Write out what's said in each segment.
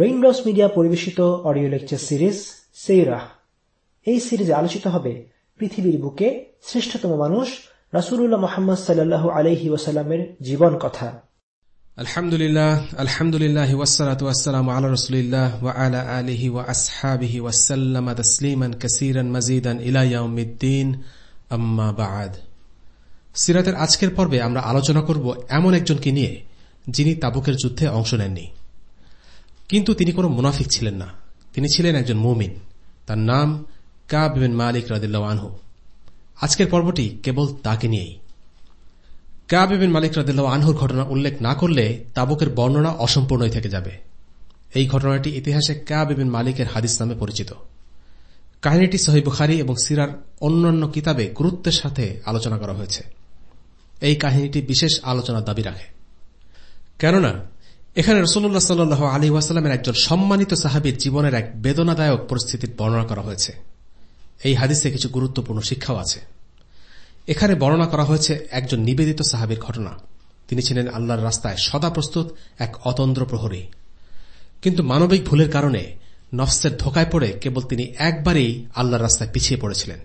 Raindrops media পরিবেশিত audio lecture series সেইরাহ এই সিরিজে আলোচিত হবে পৃথিবীর বুকে শ্রেষ্ঠতম মানুষ রাসুলুল্লাহ মোহাম্মদ সাল্লাহ আলহি ওয়াসাল্লামের জীবন কথা। আলহামদুলিল্লাহ আলা আলিহি ওয়া আসহাবিহি ওয়া সাল্লামা তাসলিমান কাসীরান মাজিদান ইলা ইয়াউমিদ্দিন। সিরাতের আজকের পর্বে আমরা আলোচনা করব এমন একজনকে নিয়ে যিনি তাবুকের যুদ্ধে অংশ নেননি। কিন্তু তিনি কোনো মুনাফিক ছিলেন না। তিনি ছিলেন একজন মুমিন। তার নাম কাব বিন মালিক রাদিল্লাহ আনহু। আজকের পর্বটি কেবল তাকে নিয়েই। কাব বিন মালিক রাদিল্লাহ আনহুর ঘটনা উল্লেখ না করলে তাবুকের বর্ণনা অসম্পূর্ণই থেকে যাবে। এই ঘটনাটি ইতিহাসে কাব বিন মালিকের হাদিস নামে পরিচিত। কাহিনীটি সহি বুখারি এবং সিরার অন্যান্য কিতাবে গুরুত্বের সাথে আলোচনা করা হয়েছে। এই কাহিনীটি বিশেষ আলোচনার দাবি রাখে। কেননা এখানে রসুল্লাহ সাল্ল আলী ওয়াসাল্লামের একজন সম্মানিত সাহাবির জীবনের এক বেদনাদায়ক পরিস্থিতির বর্ণনা করা হয়েছে। এই হাদিসে কিছু গুরুত্বপূর্ণ শিক্ষাও আছে। এখানে বর্ণনা করা হয়েছে একজন নিবেদিত সাহাবির ঘটনা। তিনি ছিলেন আল্লাহর রাস্তায় সদা প্রস্তুত এক অতন্দ্র প্রহরী। কিন্তু মানবিক ভুলের কারণে নফসের ধোকায় পড়ে কেবল তিনি একবারেই আল্লাহর রাস্তায় পিছিয়ে পড়েছিলেন।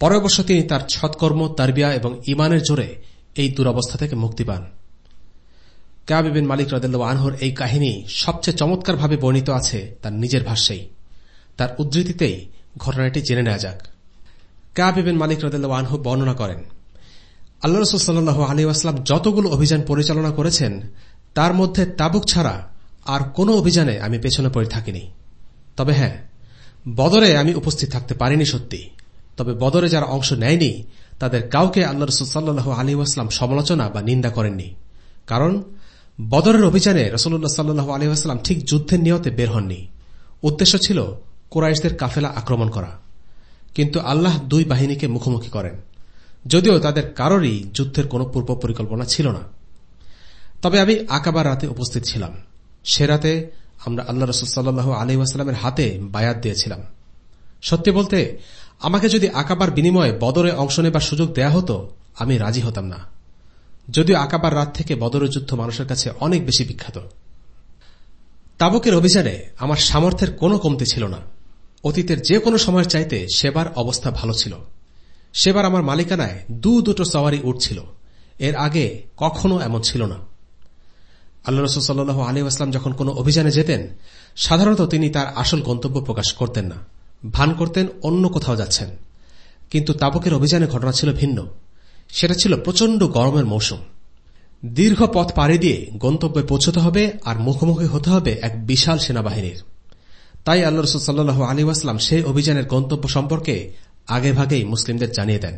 পরে অবশ্য তিনি তার সৎকর্ম, তারবিয়া এবং ইমানের জোরে এই দুরবস্থা থেকে মুক্তি পান। কাবিবিন মালিক রদেল্লা আনহর এই কাহিনী সবচেয়ে চমৎকারভাবে বর্ণিত আছে তার নিজের ভাষ্যেই। তার উদ্ধৃতিতেই ঘটনাটি জেনে নেওয়া যাক। কাবিবিন মালিক রদেল্লা আনহু বর্ণনা করেন, আল্লাহ রসুল সাল্লু আলী আসলাম যতগুলো অভিযান পরিচালনা করেছেন, তার মধ্যে তাবুক ছাড়া আর কোনো অভিযানে আমি পেছনে পড়ে থাকিনি। তবে হ্যাঁ বদরে আমি উপস্থিত থাকতে পারিনি সত্যি। তবে বদরে যারা অংশ নেয়নি, তাদের কাউকে আল্লাহ রসুল সাল্লু আলী আসলাম সমালোচনা বা নিন্দা করেননি। কারণ বদরের অভিযানে রসুল্লাহ সাল্লু আলহাম ঠিক যুদ্ধের নিয়তে বের হননি। উদ্দেশ্য ছিল কোরাইশদের কাফেলা আক্রমণ করা। কিন্তু আল্লাহ দুই বাহিনীকে মুখোমুখি করেন। যদিও তাদের কারোরই যুদ্ধের কোনো পূর্ব পরিকল্পনা ছিল না। তবে আমি আকাবার রাতে উপস্থিত ছিলাম। সে রাতে আমরা আল্লাহ রসুল সাল্লু আলি ওয়াসালামের হাতে বায়াত দিয়েছিলাম। সত্যি বলতে, আমাকে যদি আকাবার বিনিময়ে বদরে অংশ নেবার সুযোগ দেয়া হতো, আমি রাজি হতাম না। যদিও আকাবার রাত থেকে বদরের যুদ্ধ মানুষের কাছে অনেক বেশি বিখ্যাত। তাবুকের অভিযানে আমার সামর্থ্যের কোনো কমতি ছিল না। অতীতের যে কোনো সময়ের চাইতে সেবার অবস্থা ভালো ছিল। সেবার আমার মালিকানায় দু দুটো সওয়ারি উঠছিল। এর আগে কখনো এমন ছিল না। আল্লাহ রসুল সাল্লু আলী আসলাম যখন কোনো অভিযানে যেতেন, সাধারণত তিনি তার আসল গন্তব্য প্রকাশ করতেন না। ভান করতেন অন্য কোথাও যাচ্ছেন। কিন্তু তাবুকের অভিযানে ঘটনা ছিল ভিন্ন। সেটা ছিল প্রচণ্ড গরমের মৌসুম। দীর্ঘ পথ পাড়ি দিয়ে গন্তব্যে পৌঁছতে হবে আর মুখোমুখি হতে হবে এক বিশাল সেনাবাহিনীর। তাই আল্লাহ রসুল সাল্লু আলী আসলাম সেই অভিযানের গন্তব্য সম্পর্কে আগেভাগেই মুসলিমদের জানিয়ে দেন,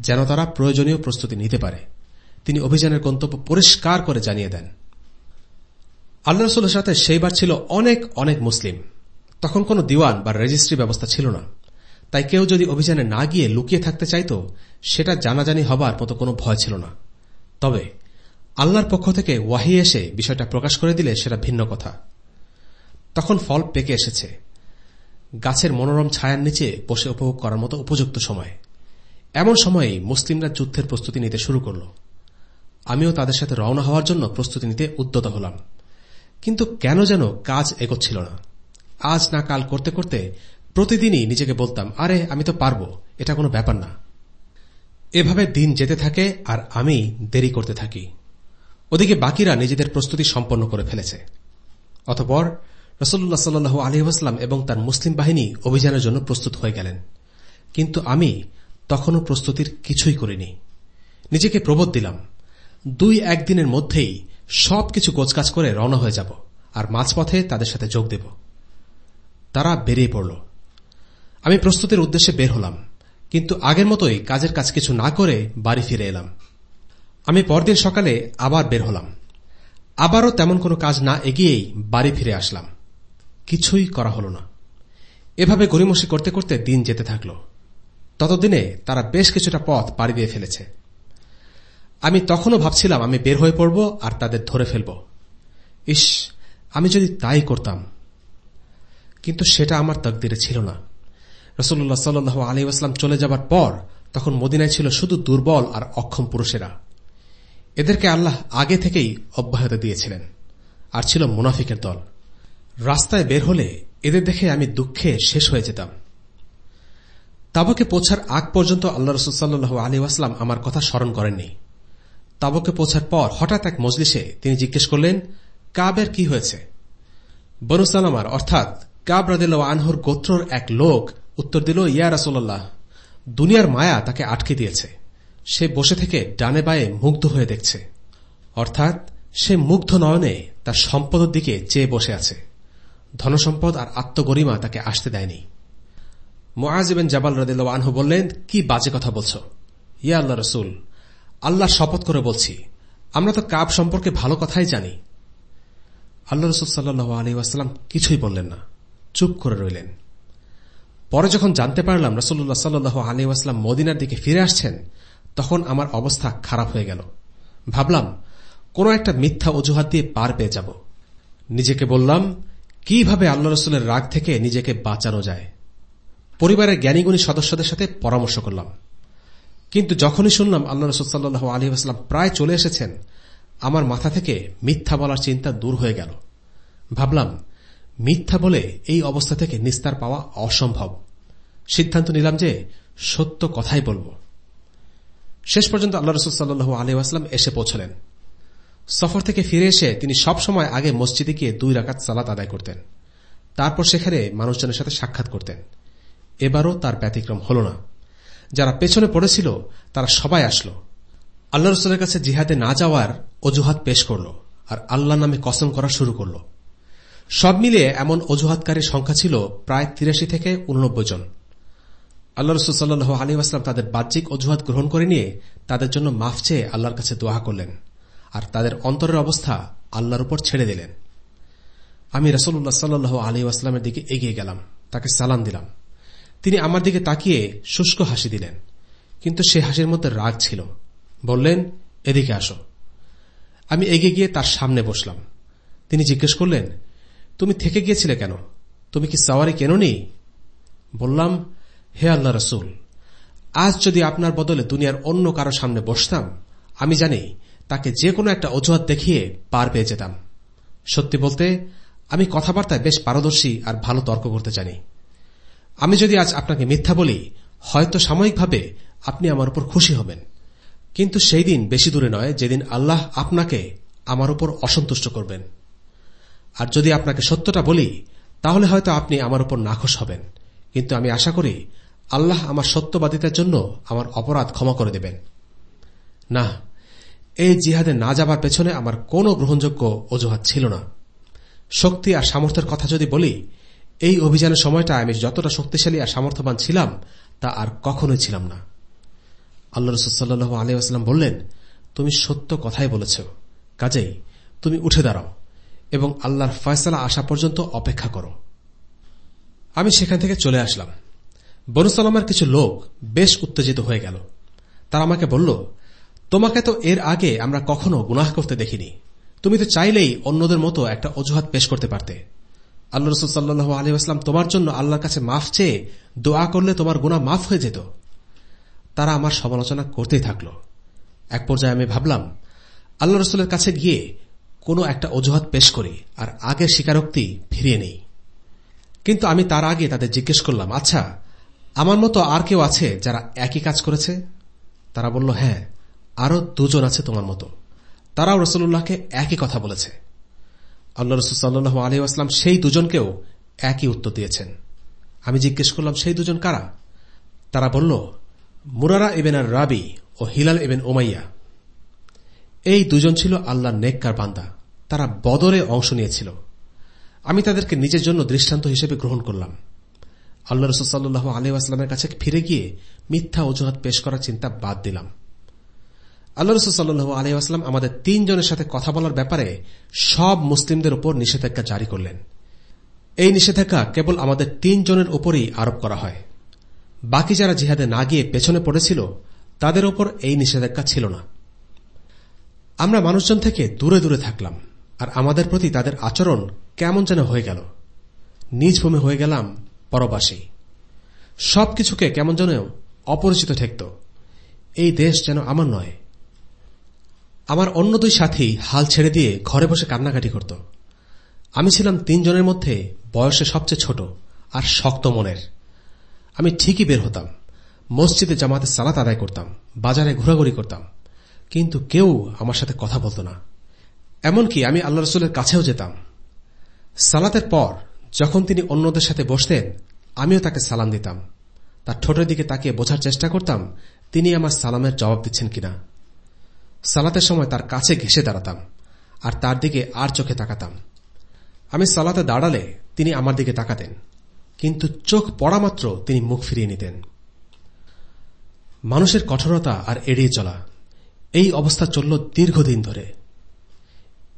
যেন তারা প্রয়োজনীয় প্রস্তুতি নিতে পারে। তিনি অভিযানের গন্তব্য পরিষ্কার করে জানিয়ে দেন। আল্লাহ রসুলের সাথে সেইবার ছিল অনেক অনেক মুসলিম। তখন কোনো দিওয়ান বা রেজিস্ট্রি ব্যবস্থা ছিল না। তাই কেউ যদি অভিযানে না গিয়ে লুকিয়ে থাকতে চাইত, সেটা জানাজানি হবার মতো কোনো ভয় ছিল না। তবে আল্লাহর পক্ষ থেকে ওয়াহি এসে বিষয়টা প্রকাশ করে দিলে সেটা ভিন্ন কথা। তখন ফল পেকে এসেছে। গাছের মনোরম ছায়ার নিচে বসে উপভোগ করার মতো উপযুক্ত সময়। এমন সময়েই মুসলিমরা যুদ্ধের প্রস্তুতি নিতে শুরু করল। আমিও তাদের সাথে রওনা হওয়ার জন্য প্রস্তুতি নিতে উদ্যত হলাম। কিন্তু কেন যেন কাজ এগোচ্ছিল না। আজ না কাল করতে করতে প্রতিদিনই নিজেকে বলতাম, আরে, আমি তো পারব, এটা কোনো ব্যাপার না। এভাবে দিন যেতে থাকে আর আমি দেরি করতে থাকি। ওদিকে বাকিরা নিজেদের প্রস্তুতি সম্পন্ন করে ফেলেছে। অতপর রসল্লাহ সাল্লু আলহাম এবং তার মুসলিম বাহিনী অভিযানের জন্য প্রস্তুত হয়ে গেলেন। কিন্তু আমি তখনও প্রস্তুতির কিছুই করিনি। নিজেকে প্রবোধ দিলাম, দুই একদিনের মধ্যেই সবকিছু গোছকাজ করে রওনা হয়ে যাব আর মাঝপথে তাদের সাথে যোগ দেব। তারা বেরিয়ে পড়ল। আমি প্রস্তুতির উদ্দেশ্যে বের হলাম, কিন্তু আগের মতোই কাজের কাজ কিছু না করে বাড়ি ফিরে এলাম। আমি পরদিন সকালে আবার বের হলাম। আবারও তেমন কোনো কাজ না এগিয়েই বাড়ি ফিরে আসলাম। কিছুই করা হল না। এভাবে গরিমসি করতে করতে দিন যেতে থাকল। ততদিনে তারা বেশ কিছুটা পথ পাড়ি দিয়ে ফেলেছে। আমি তখনও ভাবছিলাম আমি বের হয়ে পড়ব আর তাদের ধরে ফেলব। ইস, আমি যদি তাই করতাম। কিন্তু সেটা আমার তকদিরে ছিল না। রসুল্লাহ সাল্লু আলী আসলাম চলে যাবার পর তখন মদিনায় ছিল শুধু দুর্বল আর অক্ষম পুরুষেরা। এদেরকে আল্লাহ আগে থেকেই অব্যাহত দিয়েছিলেন, আর ছিল মুনাফিকের দল। রাস্তায় বের হলে এদের দেখে আমি দুঃখে শেষ হয়ে যেতাম। তাবকে পৌঁছার আগ পর্যন্ত আল্লাহ রসুল্লাহ আলী আসলাম আমার কথা স্মরণ করেননি। তাবকে পৌঁছার পর হঠাৎ এক মজলিসে তিনি জিজ্ঞেস করলেন, কাবের কি হয়েছে? বনু সালামার অর্থাৎ কাব রাদিল্লা আনহর গোত্রর এক লোক উত্তর দিল, ইয়া রাসোল্লাহ দুনিয়ার মায়া তাকে আটকে দিয়েছে। সে বসে থেকে ডানে বায়ে মুগ্ধ হয়ে দেখছে। অর্থাৎ সে মুগ্ধ নয়নে তার সম্পদের দিকে চেয়ে বসে আছে। ধনসম্পদ আর আত্মগরিমা তাকে আসতে দেয়নি। মোয়াজিবেন জাবাল রদিল্লা আনহু বললেন, কি বাজে কথা বলছ? ইয়া আল্লাহ রসুল, আল্লাহ শপথ করে বলছি, আমরা তো কাব সম্পর্কে ভালো কথাই জানি। আল্লাহ রসুল সাল্লাহ আলী ওয়াসাল্লাম কিছুই বললেন না। চুপ করে রইলেন। পরে যখন জানতে পারলাম রসুল্লাহ সাল্লু আলী ওয়াসলাম মদিনার দিকে ফিরে আসছেন, তখন আমার অবস্থা খারাপ হয়ে গেল। ভাবলাম, কোন একটা মিথ্যা অজুহাত দিয়ে পার পেয়ে যাব। নিজেকে বললাম, কীভাবে আল্লাহ রসুলের রাগ থেকে নিজেকে বাঁচানো যায়? পরিবারের জ্ঞানীগুণী সদস্যদের সাথে পরামর্শ করলাম। কিন্তু যখনই শুনলাম আল্লাহ রসুল সাল্লু আলী আসলাম প্রায় চলে এসেছেন, আমার মাথা থেকে মিথ্যা বলার চিন্তা দূর হয়ে গেল। ভাবলাম মিথ্যা বলে এই অবস্থা থেকে নিস্তার পাওয়া অসম্ভব। সিদ্ধান্ত নিলাম যে সত্য কথাই বলব। শেষ পর্যন্ত আল্লাহ রসুল সাল্লু আলী আসলাম এসে পৌঁছলেন। সফর থেকে ফিরে এসে তিনি সবসময় আগে মসজিদে গিয়ে দুই রাকাত সালাত আদায় করতেন। তারপর সেখানে মানুষজনের সাথে সাক্ষাৎ করতেন। এবারও তার ব্যতিক্রম হল না। যারা পেছনে পড়েছিল, তারা সবাই আসলো। আল্লাহ রসুলের কাছে জিহাদে না যাওয়ার অজুহাত পেশ করল আর আল্লাহ নামে কসম করা শুরু করল। সব মিলিয়ে এমন অজুহাতকারীর সংখ্যা ছিল প্রায় তিরাশি থেকে উননব্বই জন। আল্লাহ রসুল সাল্লু আলী আসলাম তাদের বাহ্যিক অজুহাত গ্রহণ করে নিয়ে তাদের জন্য মাফ চেয়ে আল্লাহর কাছে দোয়া করলেন আর তাদের অন্তরের অবস্থা আল্লাহর উপর ছেড়ে দিলেন। আমি রসুল্লাহ সাল্লু আলী আসলামের দিকে এগিয়ে গেলাম, তাকে সালাম দিলাম। তিনি আমার দিকে তাকিয়ে শুষ্ক হাসি দিলেন, কিন্তু সে হাসির মধ্যে রাগ ছিল। বললেন, এদিকে আসো। আমি এগিয়ে গিয়ে তার সামনে বসলাম। তিনি জিজ্ঞেস করলেন তুমি থেকে গিয়েছিলে কেন? তুমি কি সাওয়ারি কেন নেই বললাম, হে আল্লাহ রসুল, আজ যদি আপনার বদলে দুনিয়ার অন্য কারও সামনে বসতাম, আমি জানি তাকে যে কোনো একটা অজুহাত দেখিয়ে পার পেয়ে যেতাম। সত্যি বলতে, আমি কথাবার্তায় বেশ পারদর্শী আর ভালো তর্ক করতে জানি। আমি যদি আজ আপনাকে মিথ্যা বলি, হয়তো সাময়িকভাবে আপনি আমার উপর খুশি হবেন। কিন্তু সেই দিন বেশি দূরে নয়, যেদিন আল্লাহ আপনাকে আমার উপর অসন্তুষ্ট করবেন। আর যদি আপনাকে সত্যটা বলি, তাহলে হয়তো আপনি আমার উপর নাখোশ হবেন। কিন্তু আমি আশা করি, আল্লাহ আমার সত্যবাদিতার জন্য আমার অপরাধ ক্ষমা করে দেবেন। না, এই জিহাদে না যাবার পেছনে আমার কোনো গ্রহণযোগ্য অজুহাত ছিল না। শক্তি আর সামর্থ্যের কথা যদি বলি, এই অভিযানের সময়টা আমি যতটা শক্তিশালী আর সামর্থ্যবান ছিলাম, তা আর কখনোই ছিলাম না। আল্লাহ রসুল্লাহ আলিয়াস্লাম বললেন, তুমি সত্য কথাই বলেছ। কাজেই তুমি উঠে দাঁড়াও। এবং আল্লাহর ফয়সলা আসা পর্যন্ত অপেক্ষা করো। আমি সেখান থেকে চলে আসলাম। বনুসালামার কিছু লোক বেশ উত্তেজিত হয়ে গেল। তারা আমাকে বলল, তোমাকে তো এর আগে আমরা কখনো গুনাহ করতে দেখিনি। তুমি তো চাইলেই অন্যদের মতো একটা অজুহাত পেশ করতে পারতে। আল্লাহ রসুল সাল্লু আলিউসলাম তোমার জন্য আল্লাহর কাছে মাফ চেয়ে দোয়া করলে তোমার গুণা মাফ হয়ে যেত। তারা আমার সমালোচনা করতেই থাকল। এক পর্যায়ে আমি ভাবলাম, আল্লাহ রসুলের কাছে গিয়ে কোনো একটা অজুহাত পেশ করি, আর আগের স্বীকারোক্তি ফিরিয়ে নেই। কিন্তু আমি তার আগে তাদের জিজ্ঞেস করলাম আচ্ছা আমার মতো আর কেউ আছে যারা একই কাজ করেছে? তারা বলল হ্যাঁ আরও দুজন আছে তোমার মতো। তারাও রসুল্লাহকে একই কথা বলেছে। আল্লাহ রসুল সাল্লু আলী আসলাম সেই দুজনকেও একই উত্তর দিয়েছেন। আমি জিজ্ঞেস করলাম, সেই দুজন কারা? তারা বলল, মুরারা এবেন আর রাবি ও হিলাল এবেন ওমাইয়া এই দুজন ছিল আল্লাহর নেককার বান্দা। তারা বদরে অংশ নিয়েছিল। আমি তাদেরকে নিজের জন্য দৃষ্টান্ত হিসেবে গ্রহণ করলাম। আল্লাহ রসুল সাল্লু আলহামের কাছে ফিরে গিয়ে মিথ্যা অজুহাত পেশ করার চিন্তা বাদ দিলাম। আল্লাহ রসুল সাল্লু আলহাম আমাদের তিনজনের সাথে কথা বলার ব্যাপারে সব মুসলিমদের উপর নিষেধাজ্ঞা জারি করলেন। এই নিষেধাজ্ঞা কেবল আমাদের তিনজনের উপরই আরোপ করা হয়। বাকি যারা জিহাদে না গিয়ে পেছনে পড়েছিল, তাদের ওপর এই নিষেধাজ্ঞা ছিল না। আমরা মানুষজন থেকে দূরে দূরে থাকলাম, আর আমাদের প্রতি তাদের আচরণ কেমন যেন হয়ে গেল। নিজ ভূমি হয়ে গেলাম পরবাসী। সবকিছুকে কেমন যেন অপরিচিত ঠেকত। এই দেশ যেন আমার নয়। আমার অন্য দুই সাথী হাল ছেড়ে দিয়ে ঘরে বসে কান্নাকাটি করত। আমি ছিলাম তিনজনের মধ্যে বয়সে সবচেয়ে ছোট আর শক্ত মনের। আমি ঠিকই বের হতাম। মসজিদে জামাতে সালাত আদায় করতাম, বাজারে ঘোরাঘুরি করতাম। কিন্তু কেউ আমার সাথে কথা বলত না। এমনকি আমি আল্লাহ রসুলের কাছেও যেতাম। সালাতের পর যখন তিনি অন্যদের সাথে বসতেন, আমিও তাকে সালাম দিতাম। তার ঠোঁটের দিকে তাকিয়ে বোঝার চেষ্টা করতাম, তিনি আমার সালামের জবাব দিচ্ছেন কিনা। সালাতের সময় তার কাছে ঘেসে দাঁড়াতাম আর তার দিকে আর চোখে তাকাতাম। আমি সালাতে দাঁড়ালে তিনি আমার দিকে তাকাতেন, কিন্তু চোখ পড়া মাত্র তিনি মুখ ফিরিয়ে নিতেন। মানুষের কঠোরতা আর এড়িয়ে চলা এই অবস্থা চলল দীর্ঘদিন ধরে।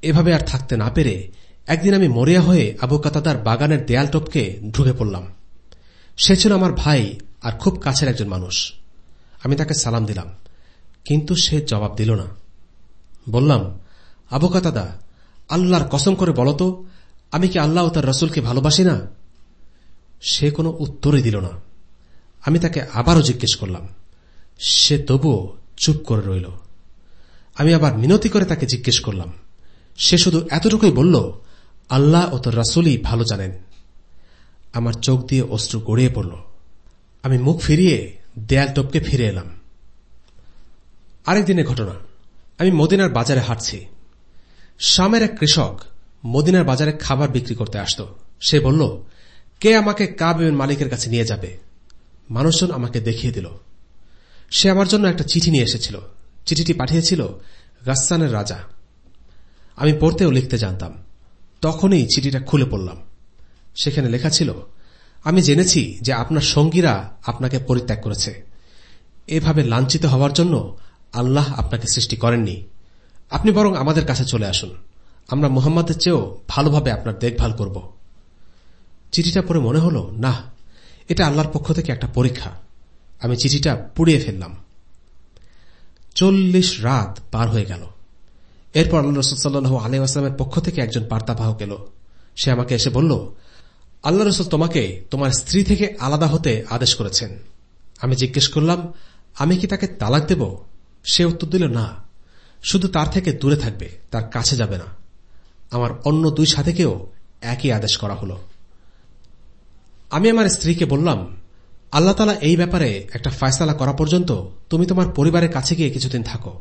এভাবে আর থাকতে না পেরে একদিন আমি মরিয়া হয়ে আবু কাতাদার বাগানের দেয়াল টপকে ঢুকে পড়লাম। সে ছিল আমার ভাই আর খুব কাছের একজন মানুষ। আমি তাকে সালাম দিলাম, কিন্তু সে জবাব দিল না। বললাম, আবু কাতাদা, আল্লাহর কসম করে বলতো আমি কি আল্লাহ তার রসুলকে ভালোবাসি না? সে কোনো উত্তরই দিল না। আমি তাকে আবারও জিজ্ঞেস করলাম। সে তবুও চুপ করে রইল। আমি আবার মিনতি করে তাকে জিজ্ঞেস করলাম। সে শুধু এতটুকুই বলল, আল্লাহ ও তোর রাসুলই ভালো জানেন। আমার চোখ দিয়ে অস্ত্র গড়িয়ে পড়ল। আমি মুখ ফিরিয়ে দেয়াল টপকে ফিরে এলাম। আরেক দিনের ঘটনা। আমি মদিনার বাজারে হাঁটছি। শামের এক কৃষক মদিনার বাজারে খাবার বিক্রি করতে আসত। সে বলল, কে আমাকে কাবেন মালিকের কাছে নিয়ে যাবে? মানুষজন আমাকে দেখিয়ে দিল। সে আমার জন্য একটা চিঠি নিয়ে এসেছিল। চিঠিটি পাঠিয়েছিল গাস্সানের রাজা। আমি পড়তেও লিখতে জানতাম। তখনই চিঠিটা খুলে পড়লাম। সেখানে লেখা ছিল, আমি জেনেছি যে আপনার সঙ্গীরা আপনাকে পরিত্যাগ করেছে। এভাবে লাঞ্ছিত হওয়ার জন্য আল্লাহ আপনাকে সৃষ্টি করেননি। আপনি বরং আমাদের কাছে চলে আসুন। আমরা মোহাম্মদের চেয়েও ভালোভাবে আপনার দেখভাল করব। চিঠিটা পড়ে মনে হল না এটা আল্লাহর পক্ষ থেকে একটা পরীক্ষা। আমি চিঠিটা পুড়িয়ে ফেললাম। চল্লিশ রাত পার হয়ে গেল। এরপর আল্লাহ রসুলসাল্লু আলহামের পক্ষ থেকে একজন বার্তাবাহক এলো। সে আমাকে এসে বলল, আল্লাহ রসুল তোমাকে তোমার স্ত্রী থেকে আলাদা হতে আদেশ করেছেন। আমি জিজ্ঞেস করলাম, আমি কি তাকে তালাক দেব? সে উত্তর দিল, না। শুধু তার থেকে দূরে থাকবে, তার কাছে যাবে না। আমার অন্য দুই সাথীকেও একই আদেশ করা হল। আমি আমার স্ত্রীকে বললাম আল্লাহ তালা এই ব্যাপারে একটা ফয়সালা করা পর্যন্ত তুমি তোমার পরিবারের কাছে গিয়ে কিছুদিন থাকো।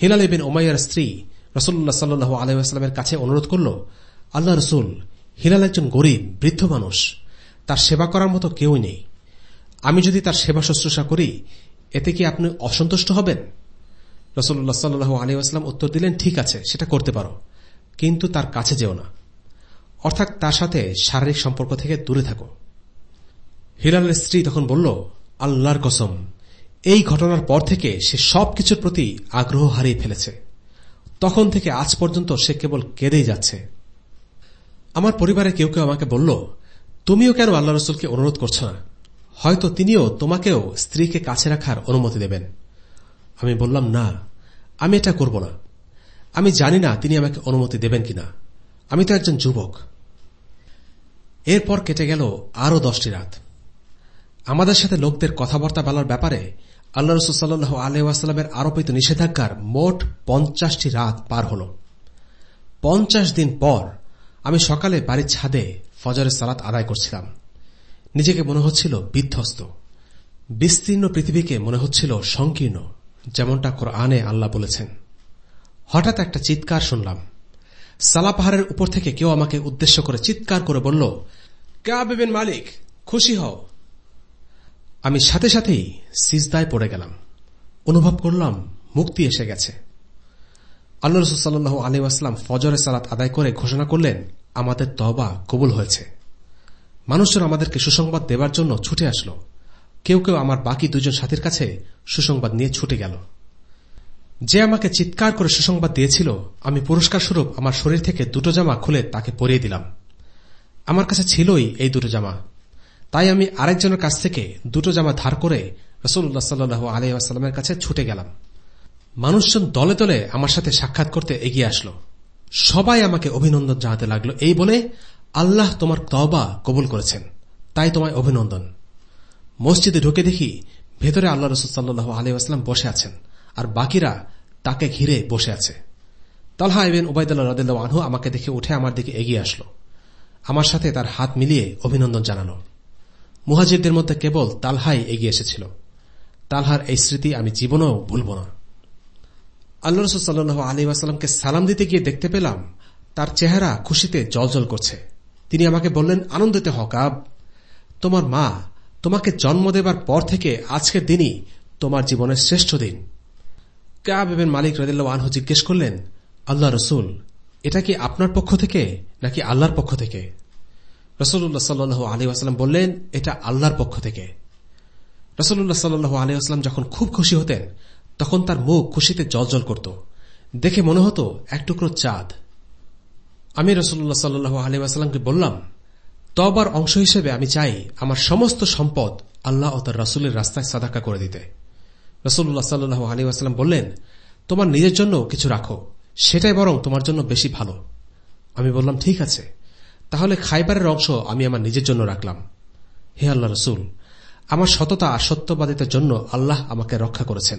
হিলাল বিন ওমাইয়ার স্ত্রী রসুল্লাহ সাল্লু আলহামের কাছে অনুরোধ করল, আল্লাহ রসুল, হিলাল একজন গরিব, বৃদ্ধ মানুষ, তার সেবা করার মতো কেউই নেই। আমি যদি তার সেবা শুশ্রূষা করি, এতে কি আপনি অসন্তুষ্ট হবেন? রসুল্লাহ সাল্লু আলিউসলাম উত্তর দিলেন, ঠিক আছে, সেটা করতে পারো, কিন্তু তার কাছে যেও না। অর্থাৎ তার সাথে শারীরিক সম্পর্ক থেকে দূরে থাকো। হিলালের স্ত্রী তখন বলল, আল্লাহর কসম, এই ঘটনার পর থেকে সে সবকিছুর প্রতি আগ্রহ হারিয়ে ফেলেছে। তখন থেকে আজ পর্যন্ত সে কেবল কেঁদেই যাচ্ছে। আমার পরিবারে কেউ কেউ আমাকে বলল, তুমিও কেন আল্লাহ রসুলকে অনুরোধ করছ না? হয়তো তিনিও তোমাকেও স্ত্রীকে কাছে রাখার অনুমতি দেবেন। আমি বললাম, না, আমি এটা করব না। আমি জানি না তিনি আমাকে অনুমতি দেবেন কিনা। আমি তো একজন যুবক। এরপর কেটে গেল আরও দশটি রাত। আমাদের সাথে লোকদের কথাবার্তা বলার ব্যাপারে আল্লাহ রসুল্লাহ আলহামের আরোপিত নিষেধাজ্ঞার মোট পঞ্চাশটি রাত পার হল। পঞ্চাশ দিন পর আমি সকালে বাড়ির ছাদে ফজরের সালাত আদায় করছিলাম। নিজেকে মনে হচ্ছিল বিধ্বস্ত। বিস্তীর্ণ পৃথিবীকে মনে হচ্ছিল সংকীর্ণ, যেমনটা কোরআনে আল্লাহ বলেছেন। হঠাৎ একটা চিৎকার শুনলাম। সালা পাহাড়ের উপর থেকে কেউ আমাকে উদ্দেশ্য করে চিৎকার করে বলল কাবেবেন মালিক, খুশি হও। আমি সাথে সাথেই সিজদায় পড়ে গেলাম। অনুভব করলাম মুক্তি এসে গেছে। আল্লাহ রসুল্লাহ আলী আসলাম ফজরে সালাত আদায় করে ঘোষণা করলেন, আমাদের তবা কবুল হয়েছে। মানুষজন আমাদেরকে সুসংবাদ দেবার জন্য ছুটে আসলো। কেউ কেউ আমার বাকি দুজন সাথীর কাছে সুসংবাদ নিয়ে ছুটে গেল। যে আমাকে চিৎকার করে সুসংবাদ দিয়েছিল, আমি পুরস্কার স্বরূপ আমার শরীর থেকে দুটো জামা খুলে তাকে পরিয়ে দিলাম। আমার কাছে ছিলই এই দুটো জামা। তাই আমি আরেকজনের কাছ থেকে দুটো জামা ধার করে রসুল্লাহ সাল্লু আলহামের কাছে ছুটে গেলাম। মানুষজন দলে দলে আমার সাথে সাক্ষাৎ করতে এগিয়ে আসলো। সবাই আমাকে অভিনন্দন জানাতে লাগল। এই বলে আল্লাহ তোমার তবা কবুল করেছেন। তাই তোমায় অভিনন্দন। মসজিদে ঢুকে দেখি ভেতরে আল্লাহ রসুল সাল্লু আলহাম বসে আছেন আর বাকিরা তাকে ঘিরে বসে আছে। তালহা এবেন ওবায়দুল্লাহ রদুল্লাহ আনহু আমাকে দেখে উঠে আমার দিকে এগিয়ে আসলো। আমার সাথে তার হাত মিলিয়ে অভিনন্দন জানানো মুহাজিরদের মধ্যে কেবল তালহাই এগিয়ে এসেছিল। তালহার এই স্মৃতি আমি জীবনেও ভুলব না। আল্লাহ রসুল সাল্লু আলী আসালামকে সালাম দিতে গিয়ে দেখতে পেলাম, তার চেহারা খুশিতে জলজল করছে। তিনি আমাকে বললেন, আনন্দিত হকাব তোমার মা তোমাকে জন্ম দেবার পর থেকে আজকের দিনই তোমার জীবনের শ্রেষ্ঠ দিন। কাব এবেন মালিক রদিল্লা আনহু জিজ্ঞেস করলেন, আল্লাহ রসুল, এটা কি আপনার পক্ষ থেকে নাকি আল্লাহর পক্ষ থেকে? রসুল্লাহ সাল্লু আলী আসালাম বললেন, এটা আল্লাহর পক্ষ থেকে। রসুল্লাহ সাল্লু আলী আসলাম যখন খুব খুশি হতেন, তখন তার মুখ খুশিতে জলজল করত। দেখে মনে হতো, এক টুকরো চাঁদ। আমি রসুল্লাহ সাল্লু আলী আসালামকে বললাম, তবার অংশ হিসেবে আমি চাই আমার সমস্ত সম্পদ আল্লাহ ও তার রসুলের রাস্তায় সাদাকা করে দিতে। রসুল্লাহ সাল্লু আলী আসালাম বললেন, তোমার নিজের জন্য কিছু রাখো, সেটাই বরং তোমার জন্য বেশি ভালো। আমি বললাম, ঠিক আছে। তাহলে খাইবারের অংশ আমি আমার নিজের জন্য রাখলাম। হে আল্লাহ রসুল, আমার সততা আর সত্যবাদিতার জন্য আল্লাহ আমাকে রক্ষা করেছেন।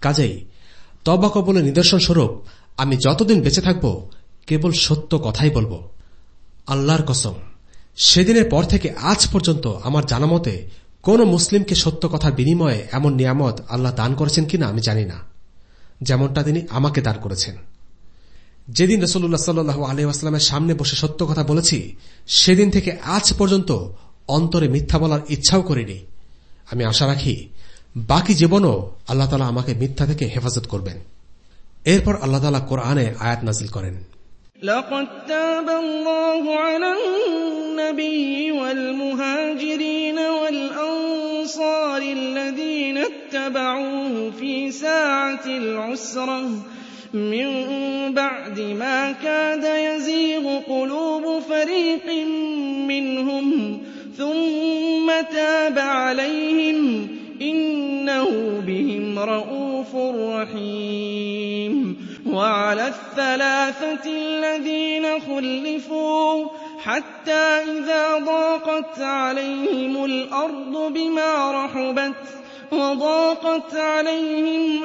কাজেই তবা কবলের নিদর্শন স্বরূপ আমি যতদিন বেঁচে থাকব, কেবল সত্য কথাই বলব। আল্লাহর কসম, সেদিনের পর থেকে আজ পর্যন্ত আমার জানা মতে কোন মুসলিমকে সত্য কথার বিনিময়ে এমন নিয়ামত আল্লাহ দান করেছেন কিনা আমি জানি না। যেমনটা তিনি আমাকে দান করেছেন। যেদিন রসুল্লাহ সাল্লু আলহামের সামনে বসে সত্য কথা বলেছি সেদিন থেকে আজ পর্যন্ত অন্তরে মিথ্যা বলার ইচ্ছাও করিনি আমি আশা রাখি বাকি জীবনও আল্লাহ তালা আমাকে মিথ্যা থেকে হেফাজত করবেন এরপর আল্লাহ তালা কোরআনে আয়াত নাজিল করেন لقد تاب الله على النبي والمهاجرين والأنصار الذين اتبعوه في ساعة العسرة من بعد ما كاد يزيغ قلوب فريق منهم ثم تاب عليهم إنه بهم رءوف رحيم. وعلى الثلاثة الذين خلفوا حتى إذا ضاقت عليهم الأرض بما رحبت وضاقت عليهم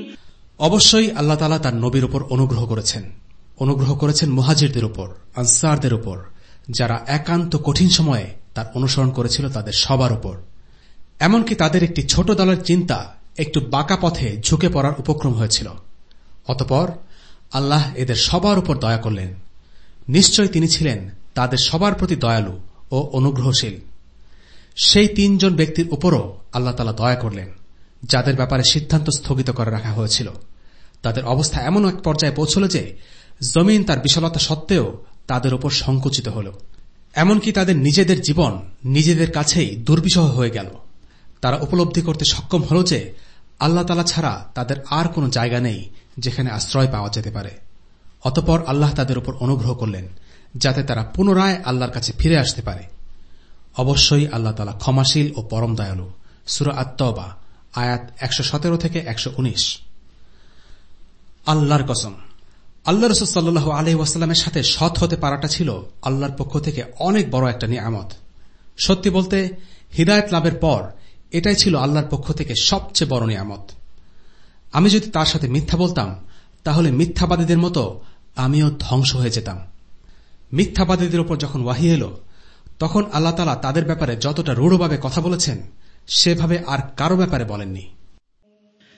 অবশ্যই আল্লাহ তালা তার নবীর উপর অনুগ্রহ করেছেন। অনুগ্রহ করেছেন মুহাজিরদের উপর, আনসারদের উপর, যারা একান্ত কঠিন সময়ে তার অনুসরণ করেছিল তাদের সবার উপর। এমনকি তাদের একটি ছোট দলের চিন্তা একটু বাঁকা পথে ঝুঁকে পড়ার উপক্রম হয়েছিল। অতপর আল্লাহ এদের সবার উপর দয়া করলেন। নিশ্চয় তিনি ছিলেন তাদের সবার প্রতি দয়ালু ও অনুগ্রহশীল। সেই তিনজন ব্যক্তির উপরও আল্লাহ তালা দয়া করলেন, যাদের ব্যাপারে সিদ্ধান্ত স্থগিত করে রাখা হয়েছিল। তাদের অবস্থা এমন এক পর্যায়ে পৌঁছল যে জমিন তার বিশালতা সত্ত্বেও তাদের উপর সংকুচিত হল। এমনকি তাদের নিজেদের জীবন নিজেদের কাছেই দুর্বিষহ হয়ে গেল। তারা উপলব্ধি করতে সক্ষম হল যে আল্লাহ তালা ছাড়া তাদের আর কোনো জায়গা নেই যেখানে আশ্রয় পাওয়া যেতে পারে। অতপর আল্লাহ তাদের উপর অনুগ্রহ করলেন, যাতে তারা পুনরায় আল্লাহর কাছে ফিরে আসতে পারে। অবশ্যই আল্লাহ তালা ক্ষমাশীল ও পরম দয়ালু। সুরা আত্মবা আয়াত একশো সতেরো থেকে একশো উনিশ। আল্লাহর কসম। আল্লাহ রসুল সাল্লু আলহি ওয়াসাল্লামের সাথে সৎ হতে পারাটা ছিল আল্লাহর পক্ষ থেকে অনেক বড় একটা নিয়ামত। সত্যি বলতে, হৃদায়ত লাভের পর এটাই ছিল আল্লাহর পক্ষ থেকে সবচেয়ে বড় নিয়ামত। আমি যদি তার সাথে মিথ্যা বলতাম, তাহলে মিথ্যাবাদীদের মতো আমিও ধ্বংস হয়ে যেতাম। মিথ্যাবাদীদের উপর যখন ওয়াহি এল, তখন আল্লাহ তালা তাদের ব্যাপারে যতটা রূঢ়ভাবে কথা বলেছেন, সেভাবে আর কারও ব্যাপারে বলেননি।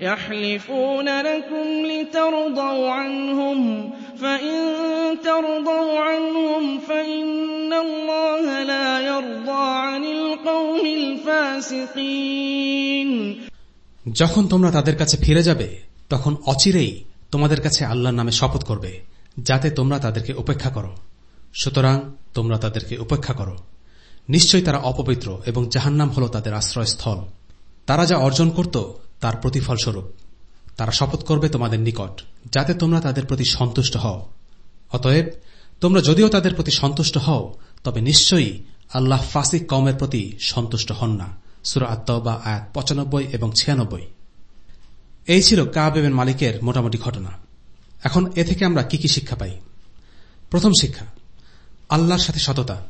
يحلفون لكم لترضوا عنهم فإن ترضوا عنهم فإن الله لا يرضى عن القوم الفاسقين যখন তোমরা তাদের কাছে ফিরে যাবে তখন অচিরেই তোমাদের কাছে আল্লাহর নামে শপথ করবে যাতে তোমরা তাদেরকে উপেক্ষা করো সুতরাং তোমরা তাদেরকে উপেক্ষা করো নিশ্চয়ই তারা অপবিত্র এবং জাহান্নাম হল তাদের আশ্রয়স্থল তারা যা অর্জন করত তার প্রতিফলস্বরূপ। তারা শপথ করবে তোমাদের নিকট, যাতে তোমরা তাদের প্রতি সন্তুষ্ট হও। অতএব, তোমরা যদিও তাদের প্রতি সন্তুষ্ট হও, তবে নিশ্চয়ই আল্লাহ ফাসিক কমের প্রতি সন্তুষ্ট হন না। সুরা আত্মবা আয়াত পঁচানব্বই এবং ছিয়ানব্বই। এই ছিল কাবেবেন মালিকের মোটামুটি ঘটনা। এখন এ থেকে আমরা কি কি শিক্ষা পাই? প্রথম শিক্ষা, আল্লাহর সাথে সততা।